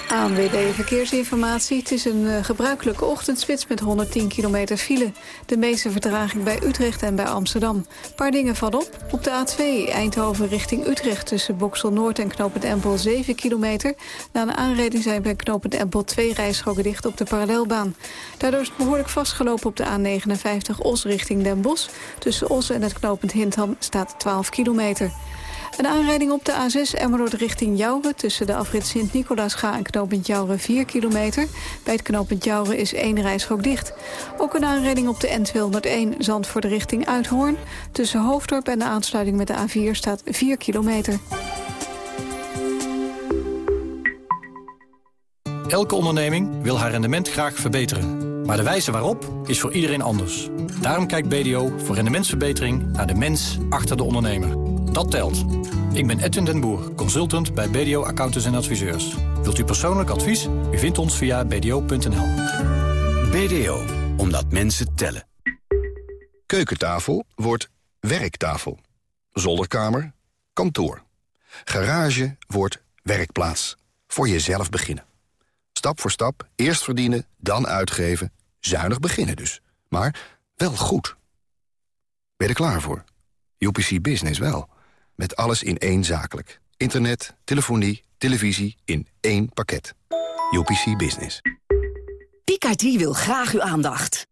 ANWB Verkeersinformatie. Het is een uh, gebruikelijke ochtendspits met 110 kilometer file. De meeste vertraging bij Utrecht en bij Amsterdam. Een paar dingen van op. Op de A2 Eindhoven richting Utrecht tussen Boksel Noord en Knopend Empel 7 kilometer. Na een aanrijding zijn bij Knopend Empel twee rijstroken dicht op de parallelbaan. Daardoor is het behoorlijk vastgelopen op de A59 Os richting Den Bosch. Tussen Os en het Knopend Hindham staat 12 kilometer. Een aanrijding op de A6 Emmeloord richting Jouren... tussen de afrit Sint-Nicolaasga en knooppunt Jouren 4 kilometer. Bij het knooppunt Jouren is één rijstrook dicht. Ook een aanrijding op de N201 Zandvoort richting Uithoorn. Tussen Hoofddorp en de aansluiting met de A4 staat 4 kilometer. Elke onderneming wil haar rendement graag verbeteren. Maar de wijze waarop is voor iedereen anders. Daarom kijkt BDO voor rendementsverbetering naar de mens achter de ondernemer. Dat telt. Ik ben Edwin den Boer, consultant bij BDO Accountants en Adviseurs. Wilt u persoonlijk advies? U vindt ons via bdo.nl. BDO, omdat mensen tellen. Keukentafel wordt werktafel. Zolderkamer, kantoor. Garage wordt werkplaats. Voor jezelf beginnen. Stap voor stap, eerst verdienen, dan uitgeven. Zuinig beginnen dus. Maar wel goed. Ben je er klaar voor? UPC Business wel. Met alles in één zakelijk. Internet, telefonie, televisie in één pakket. UPC Business. Picardie wil graag uw aandacht.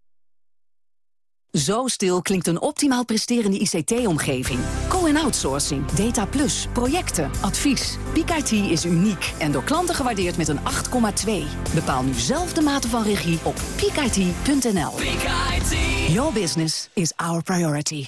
Zo stil klinkt een optimaal presterende ICT-omgeving. Co-en-outsourcing, data plus, projecten, advies. Picardie is uniek en door klanten gewaardeerd met een 8,2. Bepaal nu zelf de mate van regie op picardie.nl. Your business is our priority.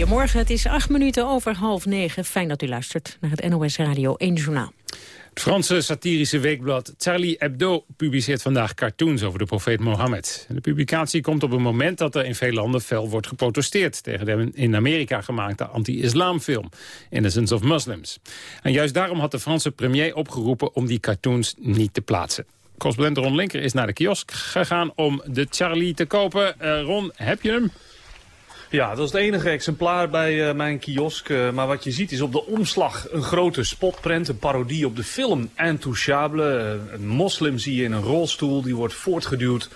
Goedemorgen, het is acht minuten over half negen. Fijn dat u luistert naar het NOS Radio 1 Journaal. Het Franse satirische weekblad Charlie Hebdo publiceert vandaag cartoons over de profeet Mohammed. De publicatie komt op een moment dat er in veel landen fel wordt geprotesteerd... tegen de in Amerika gemaakte anti-islamfilm Innocence of Muslims. En juist daarom had de Franse premier opgeroepen om die cartoons niet te plaatsen. Correspondent Ron Linker is naar de kiosk gegaan om de Charlie te kopen. Uh, Ron, heb je hem? Ja, dat is het enige exemplaar bij uh, mijn kiosk. Uh, maar wat je ziet is op de omslag een grote spotprent. Een parodie op de film Intouchable. Uh, een moslim zie je in een rolstoel. Die wordt voortgeduwd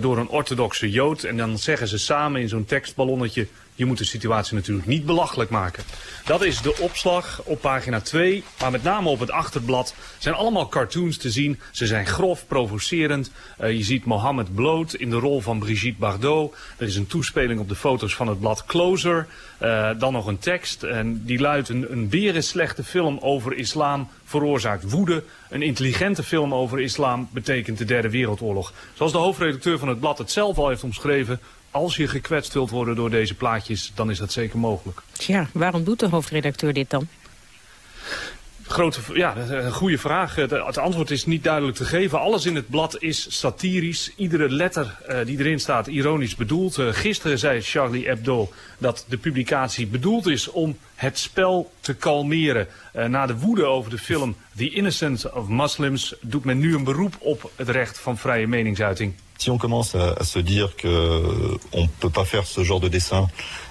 door een orthodoxe jood. En dan zeggen ze samen in zo'n tekstballonnetje... je moet de situatie natuurlijk niet belachelijk maken. Dat is de opslag op pagina 2, maar met name op het achterblad zijn allemaal cartoons te zien. Ze zijn grof, provocerend. Uh, je ziet Mohammed bloot in de rol van Brigitte Bardot. Er is een toespeling op de foto's van het blad Closer. Uh, dan nog een tekst en die luidt een, een berenslechte film over islam veroorzaakt woede. Een intelligente film over islam betekent de derde wereldoorlog. Zoals de hoofdredacteur van het blad het zelf al heeft omschreven... als je gekwetst wilt worden door deze plaatjes, dan is dat zeker mogelijk. Tja, waarom doet de hoofdredacteur dit dan? Grote, ja, een goede vraag. Het antwoord is niet duidelijk te geven. Alles in het blad is satirisch. Iedere letter uh, die erin staat ironisch bedoeld. Uh, gisteren zei Charlie Hebdo dat de publicatie bedoeld is om het spel te kalmeren. Uh, na de woede over de film The Innocence of Muslims doet men nu een beroep op het recht van vrije meningsuiting. Si on commence à, à se dire qu'on ne peut pas faire ce genre de dessin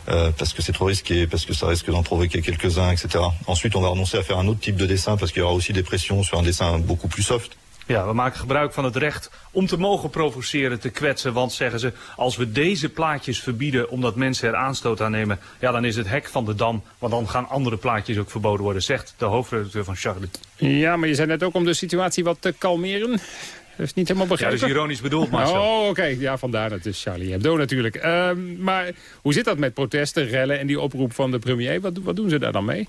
euh, parce que c'est trop risqué, parce que ça risque d'en provoquer quelques-uns, etc. Ensuite, on va renoncer à faire un autre type de dessin parce qu'il y aura aussi des pressions sur un dessin beaucoup plus soft. Ja, we maken gebruik van het recht om te mogen provoceren, te kwetsen. Want, zeggen ze, als we deze plaatjes verbieden omdat mensen er aanstoot aan nemen... ja, dan is het hek van de dam, want dan gaan andere plaatjes ook verboden worden... zegt de hoofdredacteur van Charlie. Ja, maar je zei net ook om de situatie wat te kalmeren. Dat is niet helemaal begrepen. Ja, dat is ironisch bedoeld, Marcel. Oh, oké. Okay. Ja, vandaar. Dat is Charlie Hebdo natuurlijk. Uh, maar hoe zit dat met protesten, rellen en die oproep van de premier? Wat, wat doen ze daar dan mee?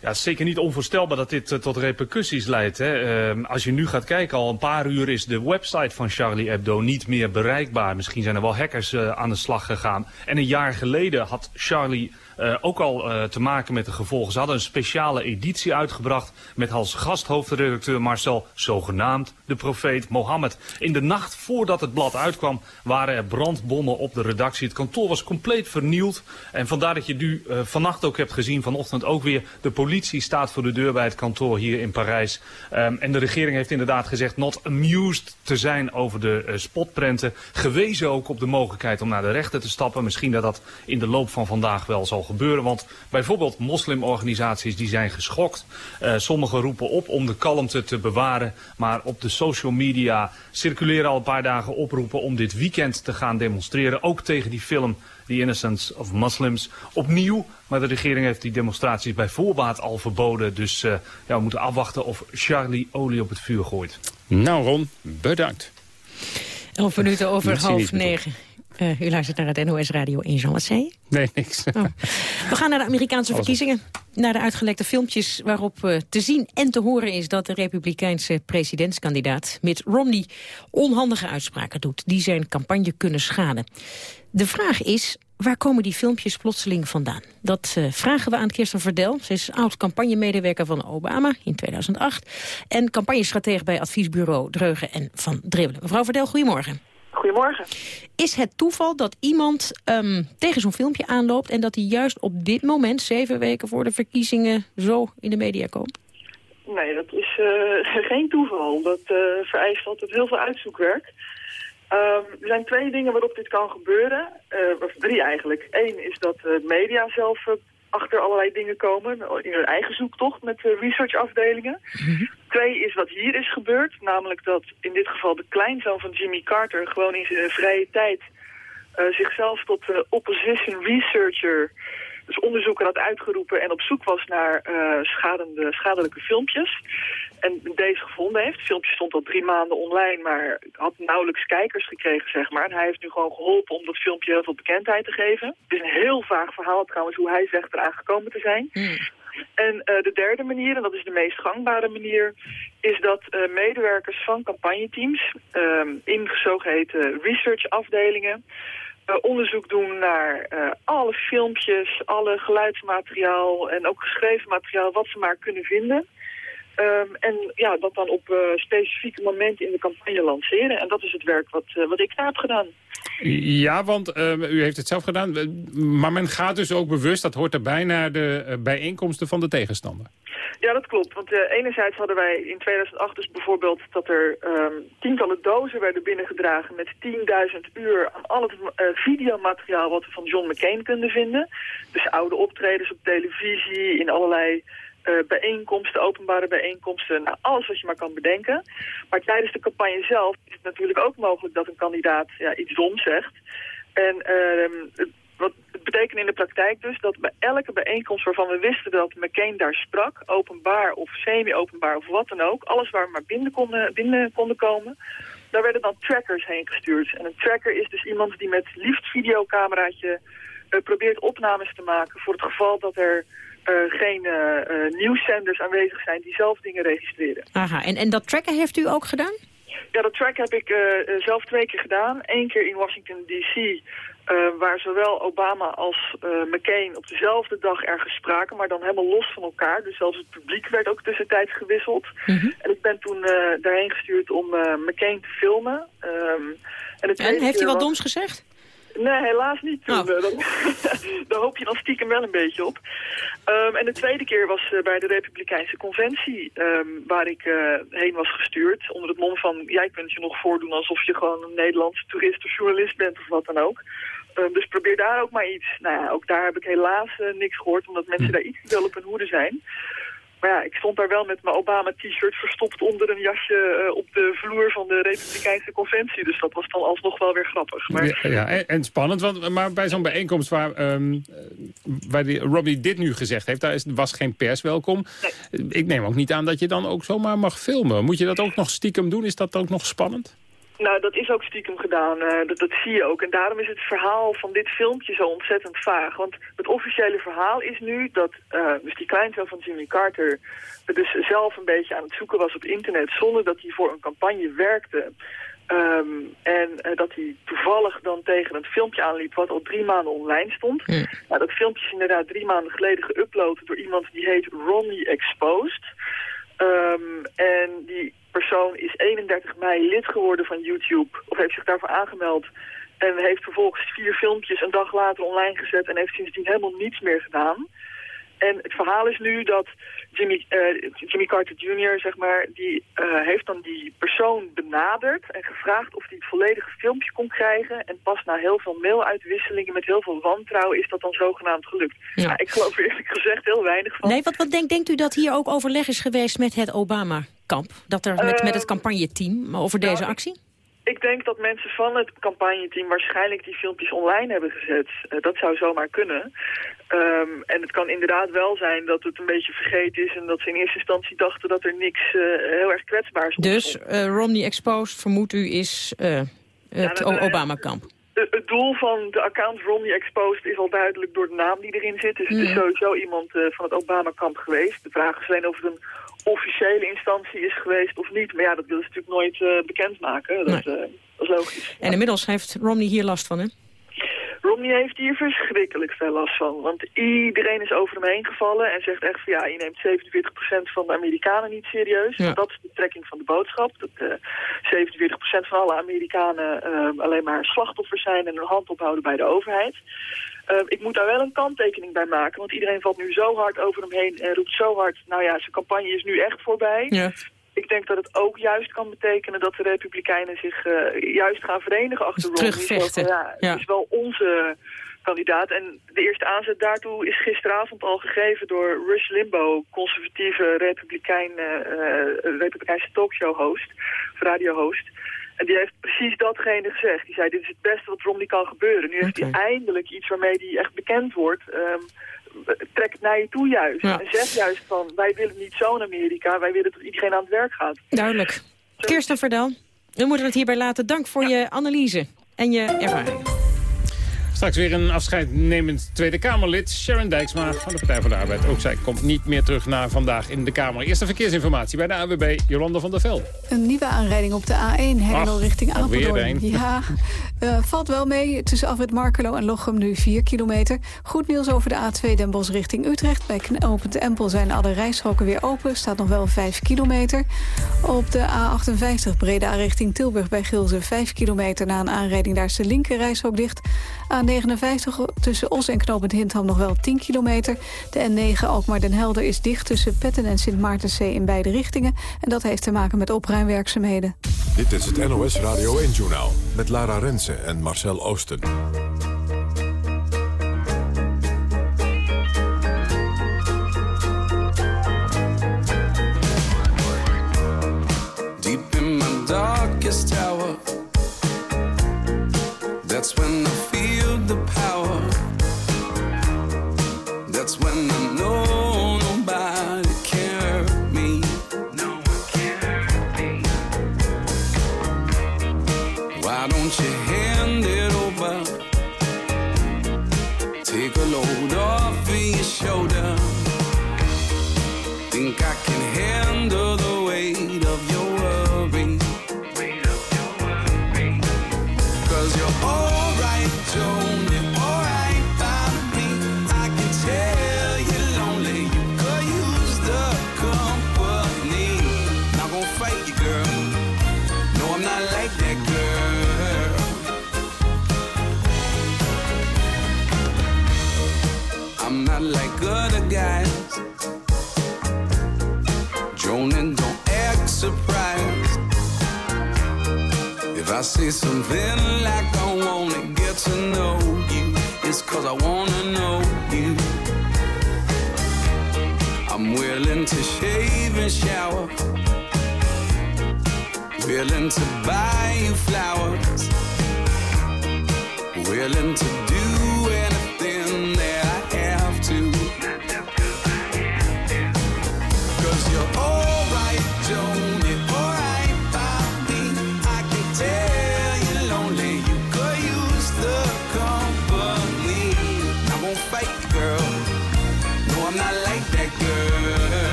Ja, het is zeker niet onvoorstelbaar dat dit uh, tot repercussies leidt. Hè. Uh, als je nu gaat kijken, al een paar uur is de website van Charlie Hebdo niet meer bereikbaar. Misschien zijn er wel hackers uh, aan de slag gegaan. En een jaar geleden had Charlie uh, ook al uh, te maken met de gevolgen. Ze hadden een speciale editie uitgebracht met als gasthoofdredacteur Marcel, zogenaamd de profeet Mohammed. In de nacht voordat het blad uitkwam waren er brandbommen op de redactie. Het kantoor was compleet vernield. En vandaar dat je nu uh, vannacht ook hebt gezien, vanochtend ook weer, de politie staat voor de deur bij het kantoor hier in Parijs. Um, en de regering heeft inderdaad gezegd not amused te zijn over de spotprenten. Gewezen ook op de mogelijkheid om naar de rechter te stappen. Misschien dat dat in de loop van vandaag wel zal gebeuren. Want bijvoorbeeld moslimorganisaties die zijn geschokt. Uh, sommigen roepen op om de kalmte te bewaren. Maar op de social media circuleren al een paar dagen oproepen om dit weekend te gaan demonstreren. Ook tegen die film The Innocence of Muslims. Opnieuw, maar de regering heeft die demonstraties bij voorbaat al verboden. Dus uh, ja, we moeten afwachten of Charlie olie op het vuur gooit. Nou Ron, bedankt. Elf minuten over half negen. Uh, u luistert naar het NOS Radio 1, Jean. Wat zei je? Nee, niks. Oh. We gaan naar de Amerikaanse verkiezingen. Naar de uitgelekte filmpjes waarop uh, te zien en te horen is... dat de republikeinse presidentskandidaat Mitt Romney onhandige uitspraken doet... die zijn campagne kunnen schaden. De vraag is, waar komen die filmpjes plotseling vandaan? Dat uh, vragen we aan Kirsten Verdel. Ze is oud-campagnemedewerker van Obama in 2008... en campagnestratege bij adviesbureau Dreugen en Van Dribbelen. Mevrouw Verdel, goedemorgen. Goedemorgen. Is het toeval dat iemand um, tegen zo'n filmpje aanloopt... en dat hij juist op dit moment, zeven weken voor de verkiezingen... zo in de media komt? Nee, dat is uh, geen toeval. Dat uh, vereist altijd heel veel uitzoekwerk. Um, er zijn twee dingen waarop dit kan gebeuren. Uh, of drie eigenlijk. Eén is dat de media zelf achter allerlei dingen komen. In hun eigen zoektocht met researchafdelingen. Mm Twee is wat hier is gebeurd. Namelijk dat in dit geval de kleinzoon van Jimmy Carter... gewoon in zijn vrije tijd uh, zichzelf tot uh, opposition researcher... dus onderzoeker had uitgeroepen en op zoek was naar uh, schadende, schadelijke filmpjes. En deze gevonden heeft. Het filmpje stond al drie maanden online, maar had nauwelijks kijkers gekregen, zeg maar. En hij heeft nu gewoon geholpen om dat filmpje heel veel bekendheid te geven. Het is een heel vaag verhaal trouwens, hoe hij zegt eraan gekomen te zijn. Mm. En uh, de derde manier, en dat is de meest gangbare manier, is dat uh, medewerkers van campagneteams uh, in zogeheten researchafdelingen uh, onderzoek doen naar alle filmpjes, alle geluidsmateriaal en ook geschreven materiaal wat ze maar kunnen vinden. Um, en ja, dat dan op uh, specifieke momenten in de campagne lanceren. En dat is het werk wat, uh, wat ik daar heb gedaan. Ja, want uh, u heeft het zelf gedaan. Maar men gaat dus ook bewust, dat hoort erbij, naar de bijeenkomsten van de tegenstander. Ja, dat klopt. Want enerzijds hadden wij in 2008 dus bijvoorbeeld dat er um, tientallen dozen werden binnengedragen met 10.000 uur aan al het videomateriaal wat we van John McCain konden vinden. Dus oude optredens op televisie, in allerlei uh, bijeenkomsten, openbare bijeenkomsten, nou, alles wat je maar kan bedenken. Maar tijdens de campagne zelf is het natuurlijk ook mogelijk dat een kandidaat ja, iets doms zegt. En het, wat, het betekent in de praktijk dus dat bij elke bijeenkomst waarvan we wisten dat McCain daar sprak, openbaar of semi-openbaar of wat dan ook, alles waar we maar binnen konden, binnen konden komen, daar werden dan trackers heen gestuurd. En een tracker is dus iemand die met liefst videocameraatje uh, probeert opnames te maken voor het geval dat er geen uh, nieuwszenders aanwezig zijn die zelf dingen registreren. Aha, en, en dat tracken heeft u ook gedaan? Ja, dat track heb ik zelf twee keer gedaan. Eén keer in Washington D.C., waar zowel Obama als McCain op dezelfde dag ergens spraken, maar dan helemaal los van elkaar. Dus zelfs het publiek werd ook tussentijds gewisseld. Mhm. En ik ben toen daarheen gestuurd om McCain te filmen. Um, en, en heeft hij wat doms gezegd? Nee, helaas niet. Oh. Eh, daar hoop je dan stiekem wel een beetje op. Um, en de tweede keer was uh, bij de Republikeinse Conventie, um, waar ik uh, heen was gestuurd. Onder het mom van, jij kunt je nog voordoen alsof je gewoon een Nederlandse toerist of journalist bent of wat dan ook. Um, dus probeer daar ook maar iets. Nou ja, ook daar heb ik helaas niks gehoord, omdat mensen hm. daar iets wel op hun hoede zijn. Maar ja, ik stond daar wel met mijn Obama-t-shirt verstopt onder een jasje uh, op de vloer van de Republikeinse Conventie. Dus dat was dan alsnog wel weer grappig. Maar... Ja, ja en, spannend, want maar bij zo'n bijeenkomst waar, um, waar die, Robbie dit nu gezegd heeft, daar is, was geen pers welkom. Ik neem ook niet aan dat je dan ook zomaar mag filmen. Moet je dat ook nog stiekem doen? Is dat ook nog spannend? Nou, dat is ook stiekem gedaan. Uh, dat, dat, zie je ook. En daarom is het verhaal van dit filmpje zo ontzettend vaag. Want het officiële verhaal is nu dat uh, dus die kleinzoon van Jimmy Carter... dus zelf een beetje aan het zoeken was op internet... zonder dat hij voor een campagne werkte. Um, en uh, dat hij toevallig dan tegen een filmpje aanliep wat al drie maanden online stond. Nou, dat filmpje is inderdaad drie maanden geleden geüpload door iemand die heet Ronnie Exposed. Um, en die persoon is 31 mei lid geworden van YouTube, of heeft zich daarvoor aangemeld. En heeft vervolgens vier filmpjes een dag later online gezet en heeft sindsdien helemaal niets meer gedaan. En het verhaal is nu dat Jimmy, uh, Jimmy Carter Jr., zeg maar, die uh, heeft dan die persoon benaderd en gevraagd of hij het volledige filmpje kon krijgen. En pas na heel veel mailuitwisselingen met heel veel wantrouwen is dat dan zogenaamd gelukt. Ja. Nou, ik geloof er eerlijk gezegd heel weinig van. Nee, wat, wat denkt, denkt u dat hier ook overleg is geweest met het Obama-kamp? Dat er met, met het ehm, campagneteam over deze nou, actie? Ik denk dat mensen van het campagneteam waarschijnlijk die filmpjes online hebben gezet. Uh, dat zou zomaar kunnen. Um, en het kan inderdaad wel zijn dat het een beetje vergeten is... en dat ze in eerste instantie dachten dat er niks uh, heel erg kwetsbaars was. Dus uh, Romney Exposed, vermoedt u, is het ja, Obama-kamp? Het doel van de account Romney Exposed is al duidelijk door de naam die erin zit. Dus het is mm. sowieso iemand van het Obama-kamp geweest. De vraag is alleen of het een officiële instantie is geweest of niet. Maar ja, dat willen ze natuurlijk nooit uh, bekendmaken. Dat, nee. uh, dat, is logisch. En inmiddels heeft Romney hier last van, hè? Romney heeft hier verschrikkelijk veel last van. Want iedereen is over hem heen gevallen en zegt echt van ja, je neemt 47% van de Amerikanen niet serieus. Ja. Dat is de trekking van de boodschap. Dat uh, eh, 47% van alle Amerikanen alleen maar slachtoffers zijn en hun hand ophouden bij de overheid. Uh, ik moet daar wel een kanttekening bij maken, want iedereen valt nu zo hard over hem heen en roept zo hard, nou ja, zijn campagne is nu echt voorbij. Ja. Ik denk dat het ook juist kan betekenen dat de Republikeinen zich uh, juist gaan verenigen achter Romney. Terugvechten. Ja, is wel onze kandidaat. En de eerste aanzet daartoe is gisteravond al gegeven door Rush Limbaugh, conservatieve republikein, uh, republikeinse talkshow-host, radio-host. En die heeft precies datgene gezegd. Die zei, dit is het beste wat Romney kan gebeuren. Nu heeft hij eindelijk iets waarmee hij echt bekend wordt. Um, trek het naar je toe juist. En zeg juist van, wij willen niet zo'n Amerika. Wij willen dat iedereen aan het werk gaat. Duidelijk. Kirsten Verdel, we moeten het hierbij laten. Dank voor je analyse en je ervaring. Straks weer een afscheidnemend Tweede Kamerlid, Sharon Dijksma van de Partij voor de Arbeid. Ook zij komt niet meer terug naar vandaag in de Kamer. Eerste verkeersinformatie bij de AWB, Jolanda van der Vel. Een nieuwe aanrijding op de A1, Hengelo richting Apeldoorn. Ja, uh, valt wel mee. Tussen Afrit Markelo en Lochem nu 4 kilometer. Goed nieuws over de A2 Den Bosch richting Utrecht. Bij knooppunt Empel zijn alle rijstroken weer open. Staat nog wel 5 kilometer. Op de A58 Breda richting Tilburg bij Gilze 5 kilometer. Na een aanrijding daar is de linker rijstrook dicht. A59 tussen Os en Knopend Hindham nog wel 10 kilometer. De N9 Alkmaar Den Helder is dicht tussen Petten en Sint Maartenzee in beide richtingen. En dat heeft te maken met opruimwerkzaamheden. Dit is het NOS Radio 1-journaal met Lara Rensen en Marcel Oosten.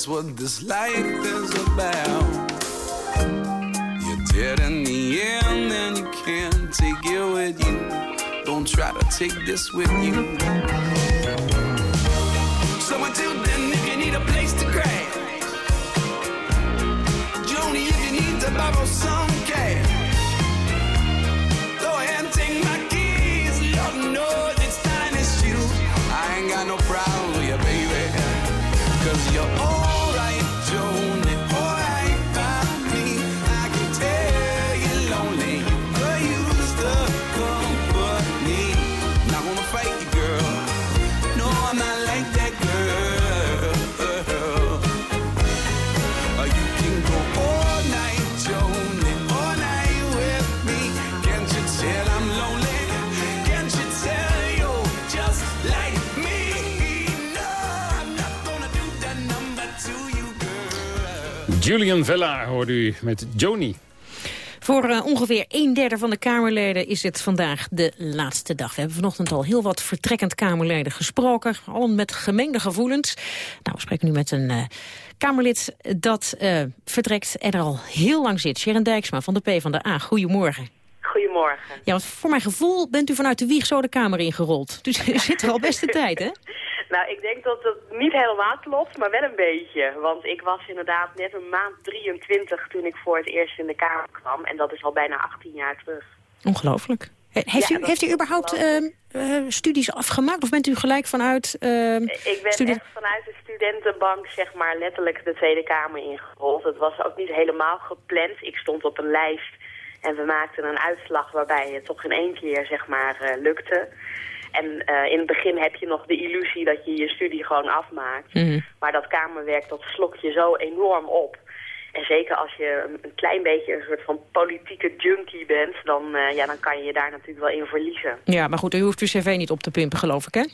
That's what this life is about. You're dead in the end, and you can't take it with you. Don't try to take this with you. So until then, if you need a place to crash, Joni, if you need to borrow some cash, go ahead and take my keys. Lord knows it's not an issue. I ain't got no problem with you, baby. Cause you're alright, Julian Vella hoorde u met Joni. Voor eh, ongeveer een derde van de Kamerleden is het vandaag de laatste dag. We hebben vanochtend al heel wat vertrekkend Kamerleden gesproken. Allen met gemengde gevoelens. Nou, we spreken nu met een eh, Kamerlid dat eh, vertrekt en er al heel lang zit. Sharon Dijksma van de PvdA. Goedemorgen. Goedemorgen. Ja, want voor mijn gevoel bent u vanuit de wieg zo de Kamer ingerold. Dus u zit er al best de tijd, hè? Nou, ik denk dat het niet helemaal klopt, maar wel een beetje. Want ik was inderdaad net een maand 23 toen ik voor het eerst in de Kamer kwam. En dat is al bijna 18 jaar terug. Ongelooflijk. He- Heeft, Ja, u, dat heeft u überhaupt eh, studies afgemaakt? Of bent u gelijk vanuit... ehm, Ik ben echt vanuit de studentenbank, zeg maar, letterlijk de Tweede Kamer ingerold. Het was ook niet helemaal gepland. Ik stond op een lijst en we maakten een uitslag waarbij het toch in één keer, zeg maar, eh, lukte. En eh, in het begin heb je nog de illusie dat je je studie gewoon afmaakt. Mhm. Maar dat kamerwerk, dat slok je zo enorm op. En zeker als je een, een klein beetje een soort van politieke junkie bent... Dan, eh, ja, dan kan je je daar natuurlijk wel in verliezen. Ja, maar goed, u hoeft uw cv niet op te pimpen, geloof ik, hè?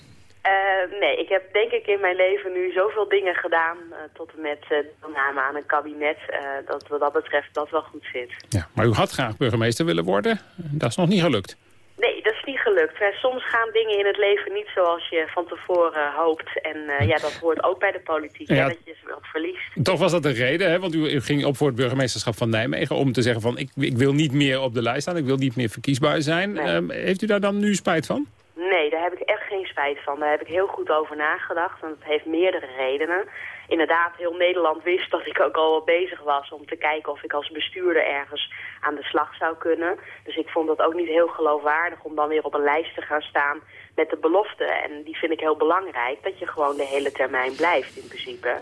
Eh, nee, ik heb denk ik in mijn leven nu zoveel dingen gedaan... eh, tot en met uh, deelname aan een kabinet... eh, dat wat dat betreft dat wel goed zit. Ja, maar u had graag burgemeester willen worden. Dat is nog niet gelukt. Nee, dat is niet gelukt. Soms gaan dingen in het leven niet zoals je van tevoren hoopt. En eh, ja, dat hoort ook bij de politiek, Ja. hè, dat je wat verliest. Toch was dat de reden, hè? want u, ging op voor het burgemeesterschap van Nijmegen... om te zeggen van ik, ik wil niet meer op de lijst staan, ik wil niet meer verkiesbaar zijn. Ehm, heeft u daar dan nu spijt van? Nee, daar heb ik echt geen spijt van. Daar heb ik heel goed over nagedacht. En dat heeft meerdere redenen. Inderdaad, heel Nederland wist dat ik ook al wat bezig was om te kijken of ik als bestuurder ergens aan de slag zou kunnen. Dus ik vond dat ook niet heel geloofwaardig om dan weer op een lijst te gaan staan met de belofte. En die vind ik heel belangrijk, dat je gewoon de hele termijn blijft in principe.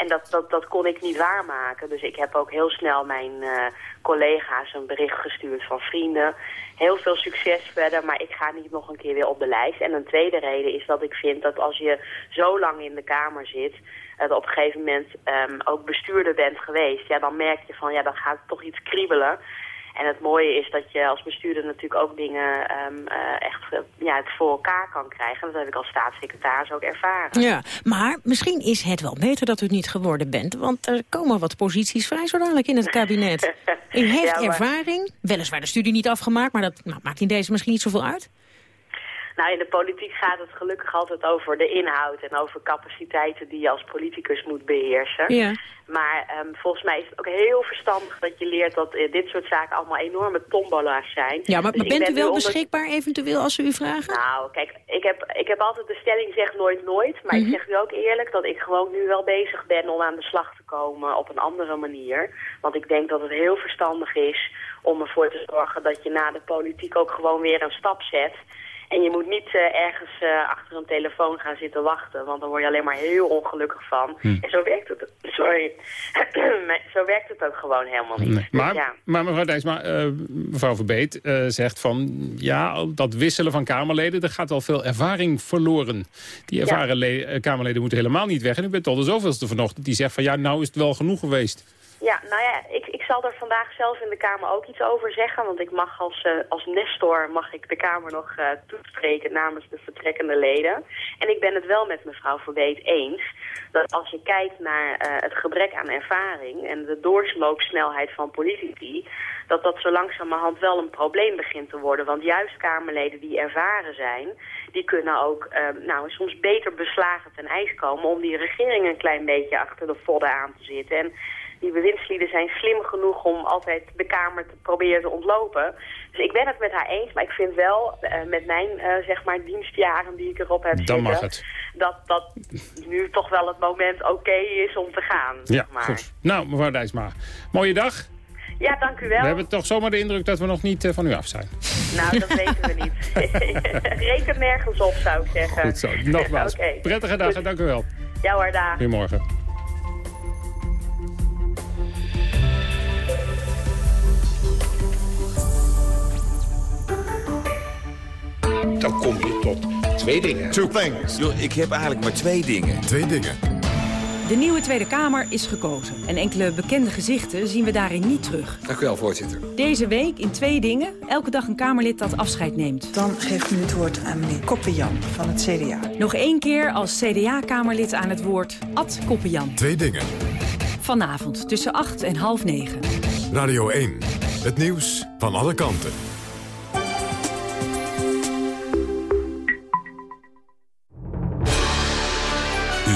En dat, dat, dat kon ik niet waarmaken. Dus ik heb ook heel snel mijn eh, collega's een bericht gestuurd van vrienden. Heel veel succes verder, maar ik ga niet nog een keer weer op de lijst. En een tweede reden is dat ik vind dat als je zo lang in de Kamer zit... dat op een gegeven moment ehm, ook bestuurder bent geweest... ja, dan merk je van, ja, dan gaat het toch iets kriebelen... En het mooie is dat je als bestuurder natuurlijk ook dingen ehm, eh, echt eh, ja, het voor elkaar kan krijgen. Dat heb ik als staatssecretaris ook ervaren. Ja, maar misschien is het wel beter dat u het niet geworden bent. Want er komen wat posities vrij zo dadelijk in het kabinet. U heeft Ja, maar- ervaring, weliswaar de studie niet afgemaakt... maar dat nou, maakt in deze misschien niet zoveel uit. Nou, in de politiek gaat het gelukkig altijd over de inhoud en over capaciteiten die je als politicus moet beheersen. Ja. Maar ehm, volgens mij is het ook heel verstandig dat je leert dat eh, dit soort zaken allemaal enorme tombola's zijn. Ja, maar, Dus maar bent ben u wel onder- beschikbaar eventueel als ze u vragen? Nou, kijk, ik heb, ik heb altijd de stelling zeg nooit nooit. Maar Mhm. ik zeg u ook eerlijk dat ik gewoon nu wel bezig ben om aan de slag te komen op een andere manier. Want ik denk dat het heel verstandig is om ervoor te zorgen dat je na de politiek ook gewoon weer een stap zet. En je moet niet eh, ergens eh, achter een telefoon gaan zitten wachten, want dan word je alleen maar heel ongelukkig van. Hm. En zo werkt het, sorry, zo werkt het ook gewoon helemaal niet. Nee. Dus Maar, ja. maar mevrouw Dijksma, eh, mevrouw Verbeet zegt van... ja, dat wisselen van Kamerleden, er gaat al veel ervaring verloren. Die ervaren le- Kamerleden moeten helemaal niet weg. En u bent al de zoveelste vanochtend die zegt van... ja, nou is het wel genoeg geweest. Ja, nou ja, ik, ik zal er vandaag zelf in de Kamer ook iets over zeggen. Want ik mag als, eh, als nestor mag ik de Kamer nog eh, toespreken namens de vertrekkende leden. En ik ben het wel met mevrouw Verbeet eens dat als je kijkt naar eh, het gebrek aan ervaring en de doorsloopsnelheid van politici, dat dat zo langzamerhand wel een probleem begint te worden. Want juist Kamerleden die ervaren zijn, die kunnen ook eh, nou, soms beter beslagen ten ijs komen om die regering een klein beetje achter de vodden aan te zitten. En die bewindslieden zijn slim genoeg om altijd de Kamer te proberen te ontlopen. Dus ik ben het met haar eens, maar ik vind wel eh, met mijn eh, zeg maar dienstjaren die ik erop heb Dan zitten... mag het. Dat, dat nu toch wel het moment oké is om te gaan. Ja, zeg maar. goed. Nou, mevrouw Dijksma, mooie dag. Ja, dank u wel. We hebben toch zomaar de indruk dat we nog niet eh, van u af zijn. Nou, dat weten we niet. Reken nergens op, zou ik zeggen. Goed zo. Nogmaals, prettige dag en dank u wel. Ja hoor, daar. Goedemorgen. Dan kom je tot twee dingen. Two things. Yo, ik heb eigenlijk maar twee dingen. Twee dingen. De nieuwe Tweede Kamer is gekozen. En enkele bekende gezichten zien we daarin niet terug. Dank u wel, voorzitter. Deze week in twee dingen. Elke dag een Kamerlid dat afscheid neemt. Dan geeft u het woord aan meneer Koppenjan van het CDA. Nog één keer als CDA-Kamerlid aan het woord Ad Koppenjan. Twee dingen. Vanavond tussen 8 en half 9. Radio 1. Het nieuws van alle kanten.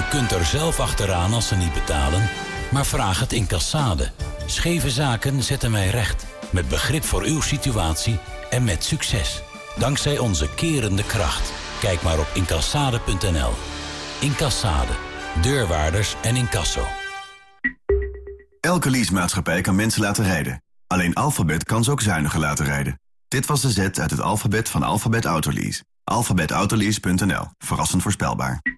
Kunt er zelf achteraan als ze niet betalen, maar vraag het in Cassade. Scheve zaken zetten wij recht. Met begrip voor uw situatie en met succes. Dankzij onze kerende kracht. Kijk maar op incassade.nl. Incassade. Deurwaarders en incasso. Elke leasemaatschappij kan mensen laten rijden. Alleen Alphabet kan ze ook zuiniger laten rijden. Dit was de zet uit het alfabet van Alphabet Autolease. Alphabetautolease.nl. Verrassend voorspelbaar.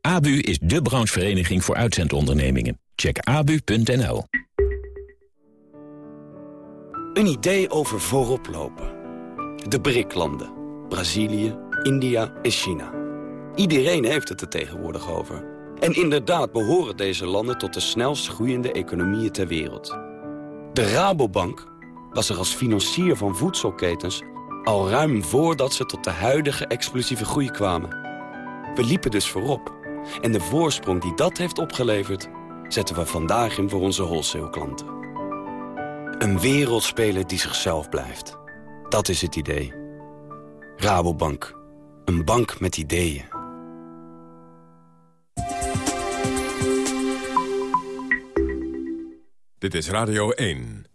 ABU is de branchevereniging voor uitzendondernemingen. Check abu.nl. Een idee over voorop lopen. De BRIC-landen. Brazilië, India en China. Iedereen heeft het er tegenwoordig over. En inderdaad behoren deze landen tot de snelst groeiende economieën ter wereld. De Rabobank was er als financier van voedselketens... al ruim voordat ze tot de huidige explosieve groei kwamen. We liepen dus voorop. En de voorsprong die dat heeft opgeleverd... zetten we vandaag in voor onze wholesale-klanten. Een wereldspeler die zichzelf blijft. Dat is het idee. Rabobank. Een bank met ideeën. Dit is Radio 1.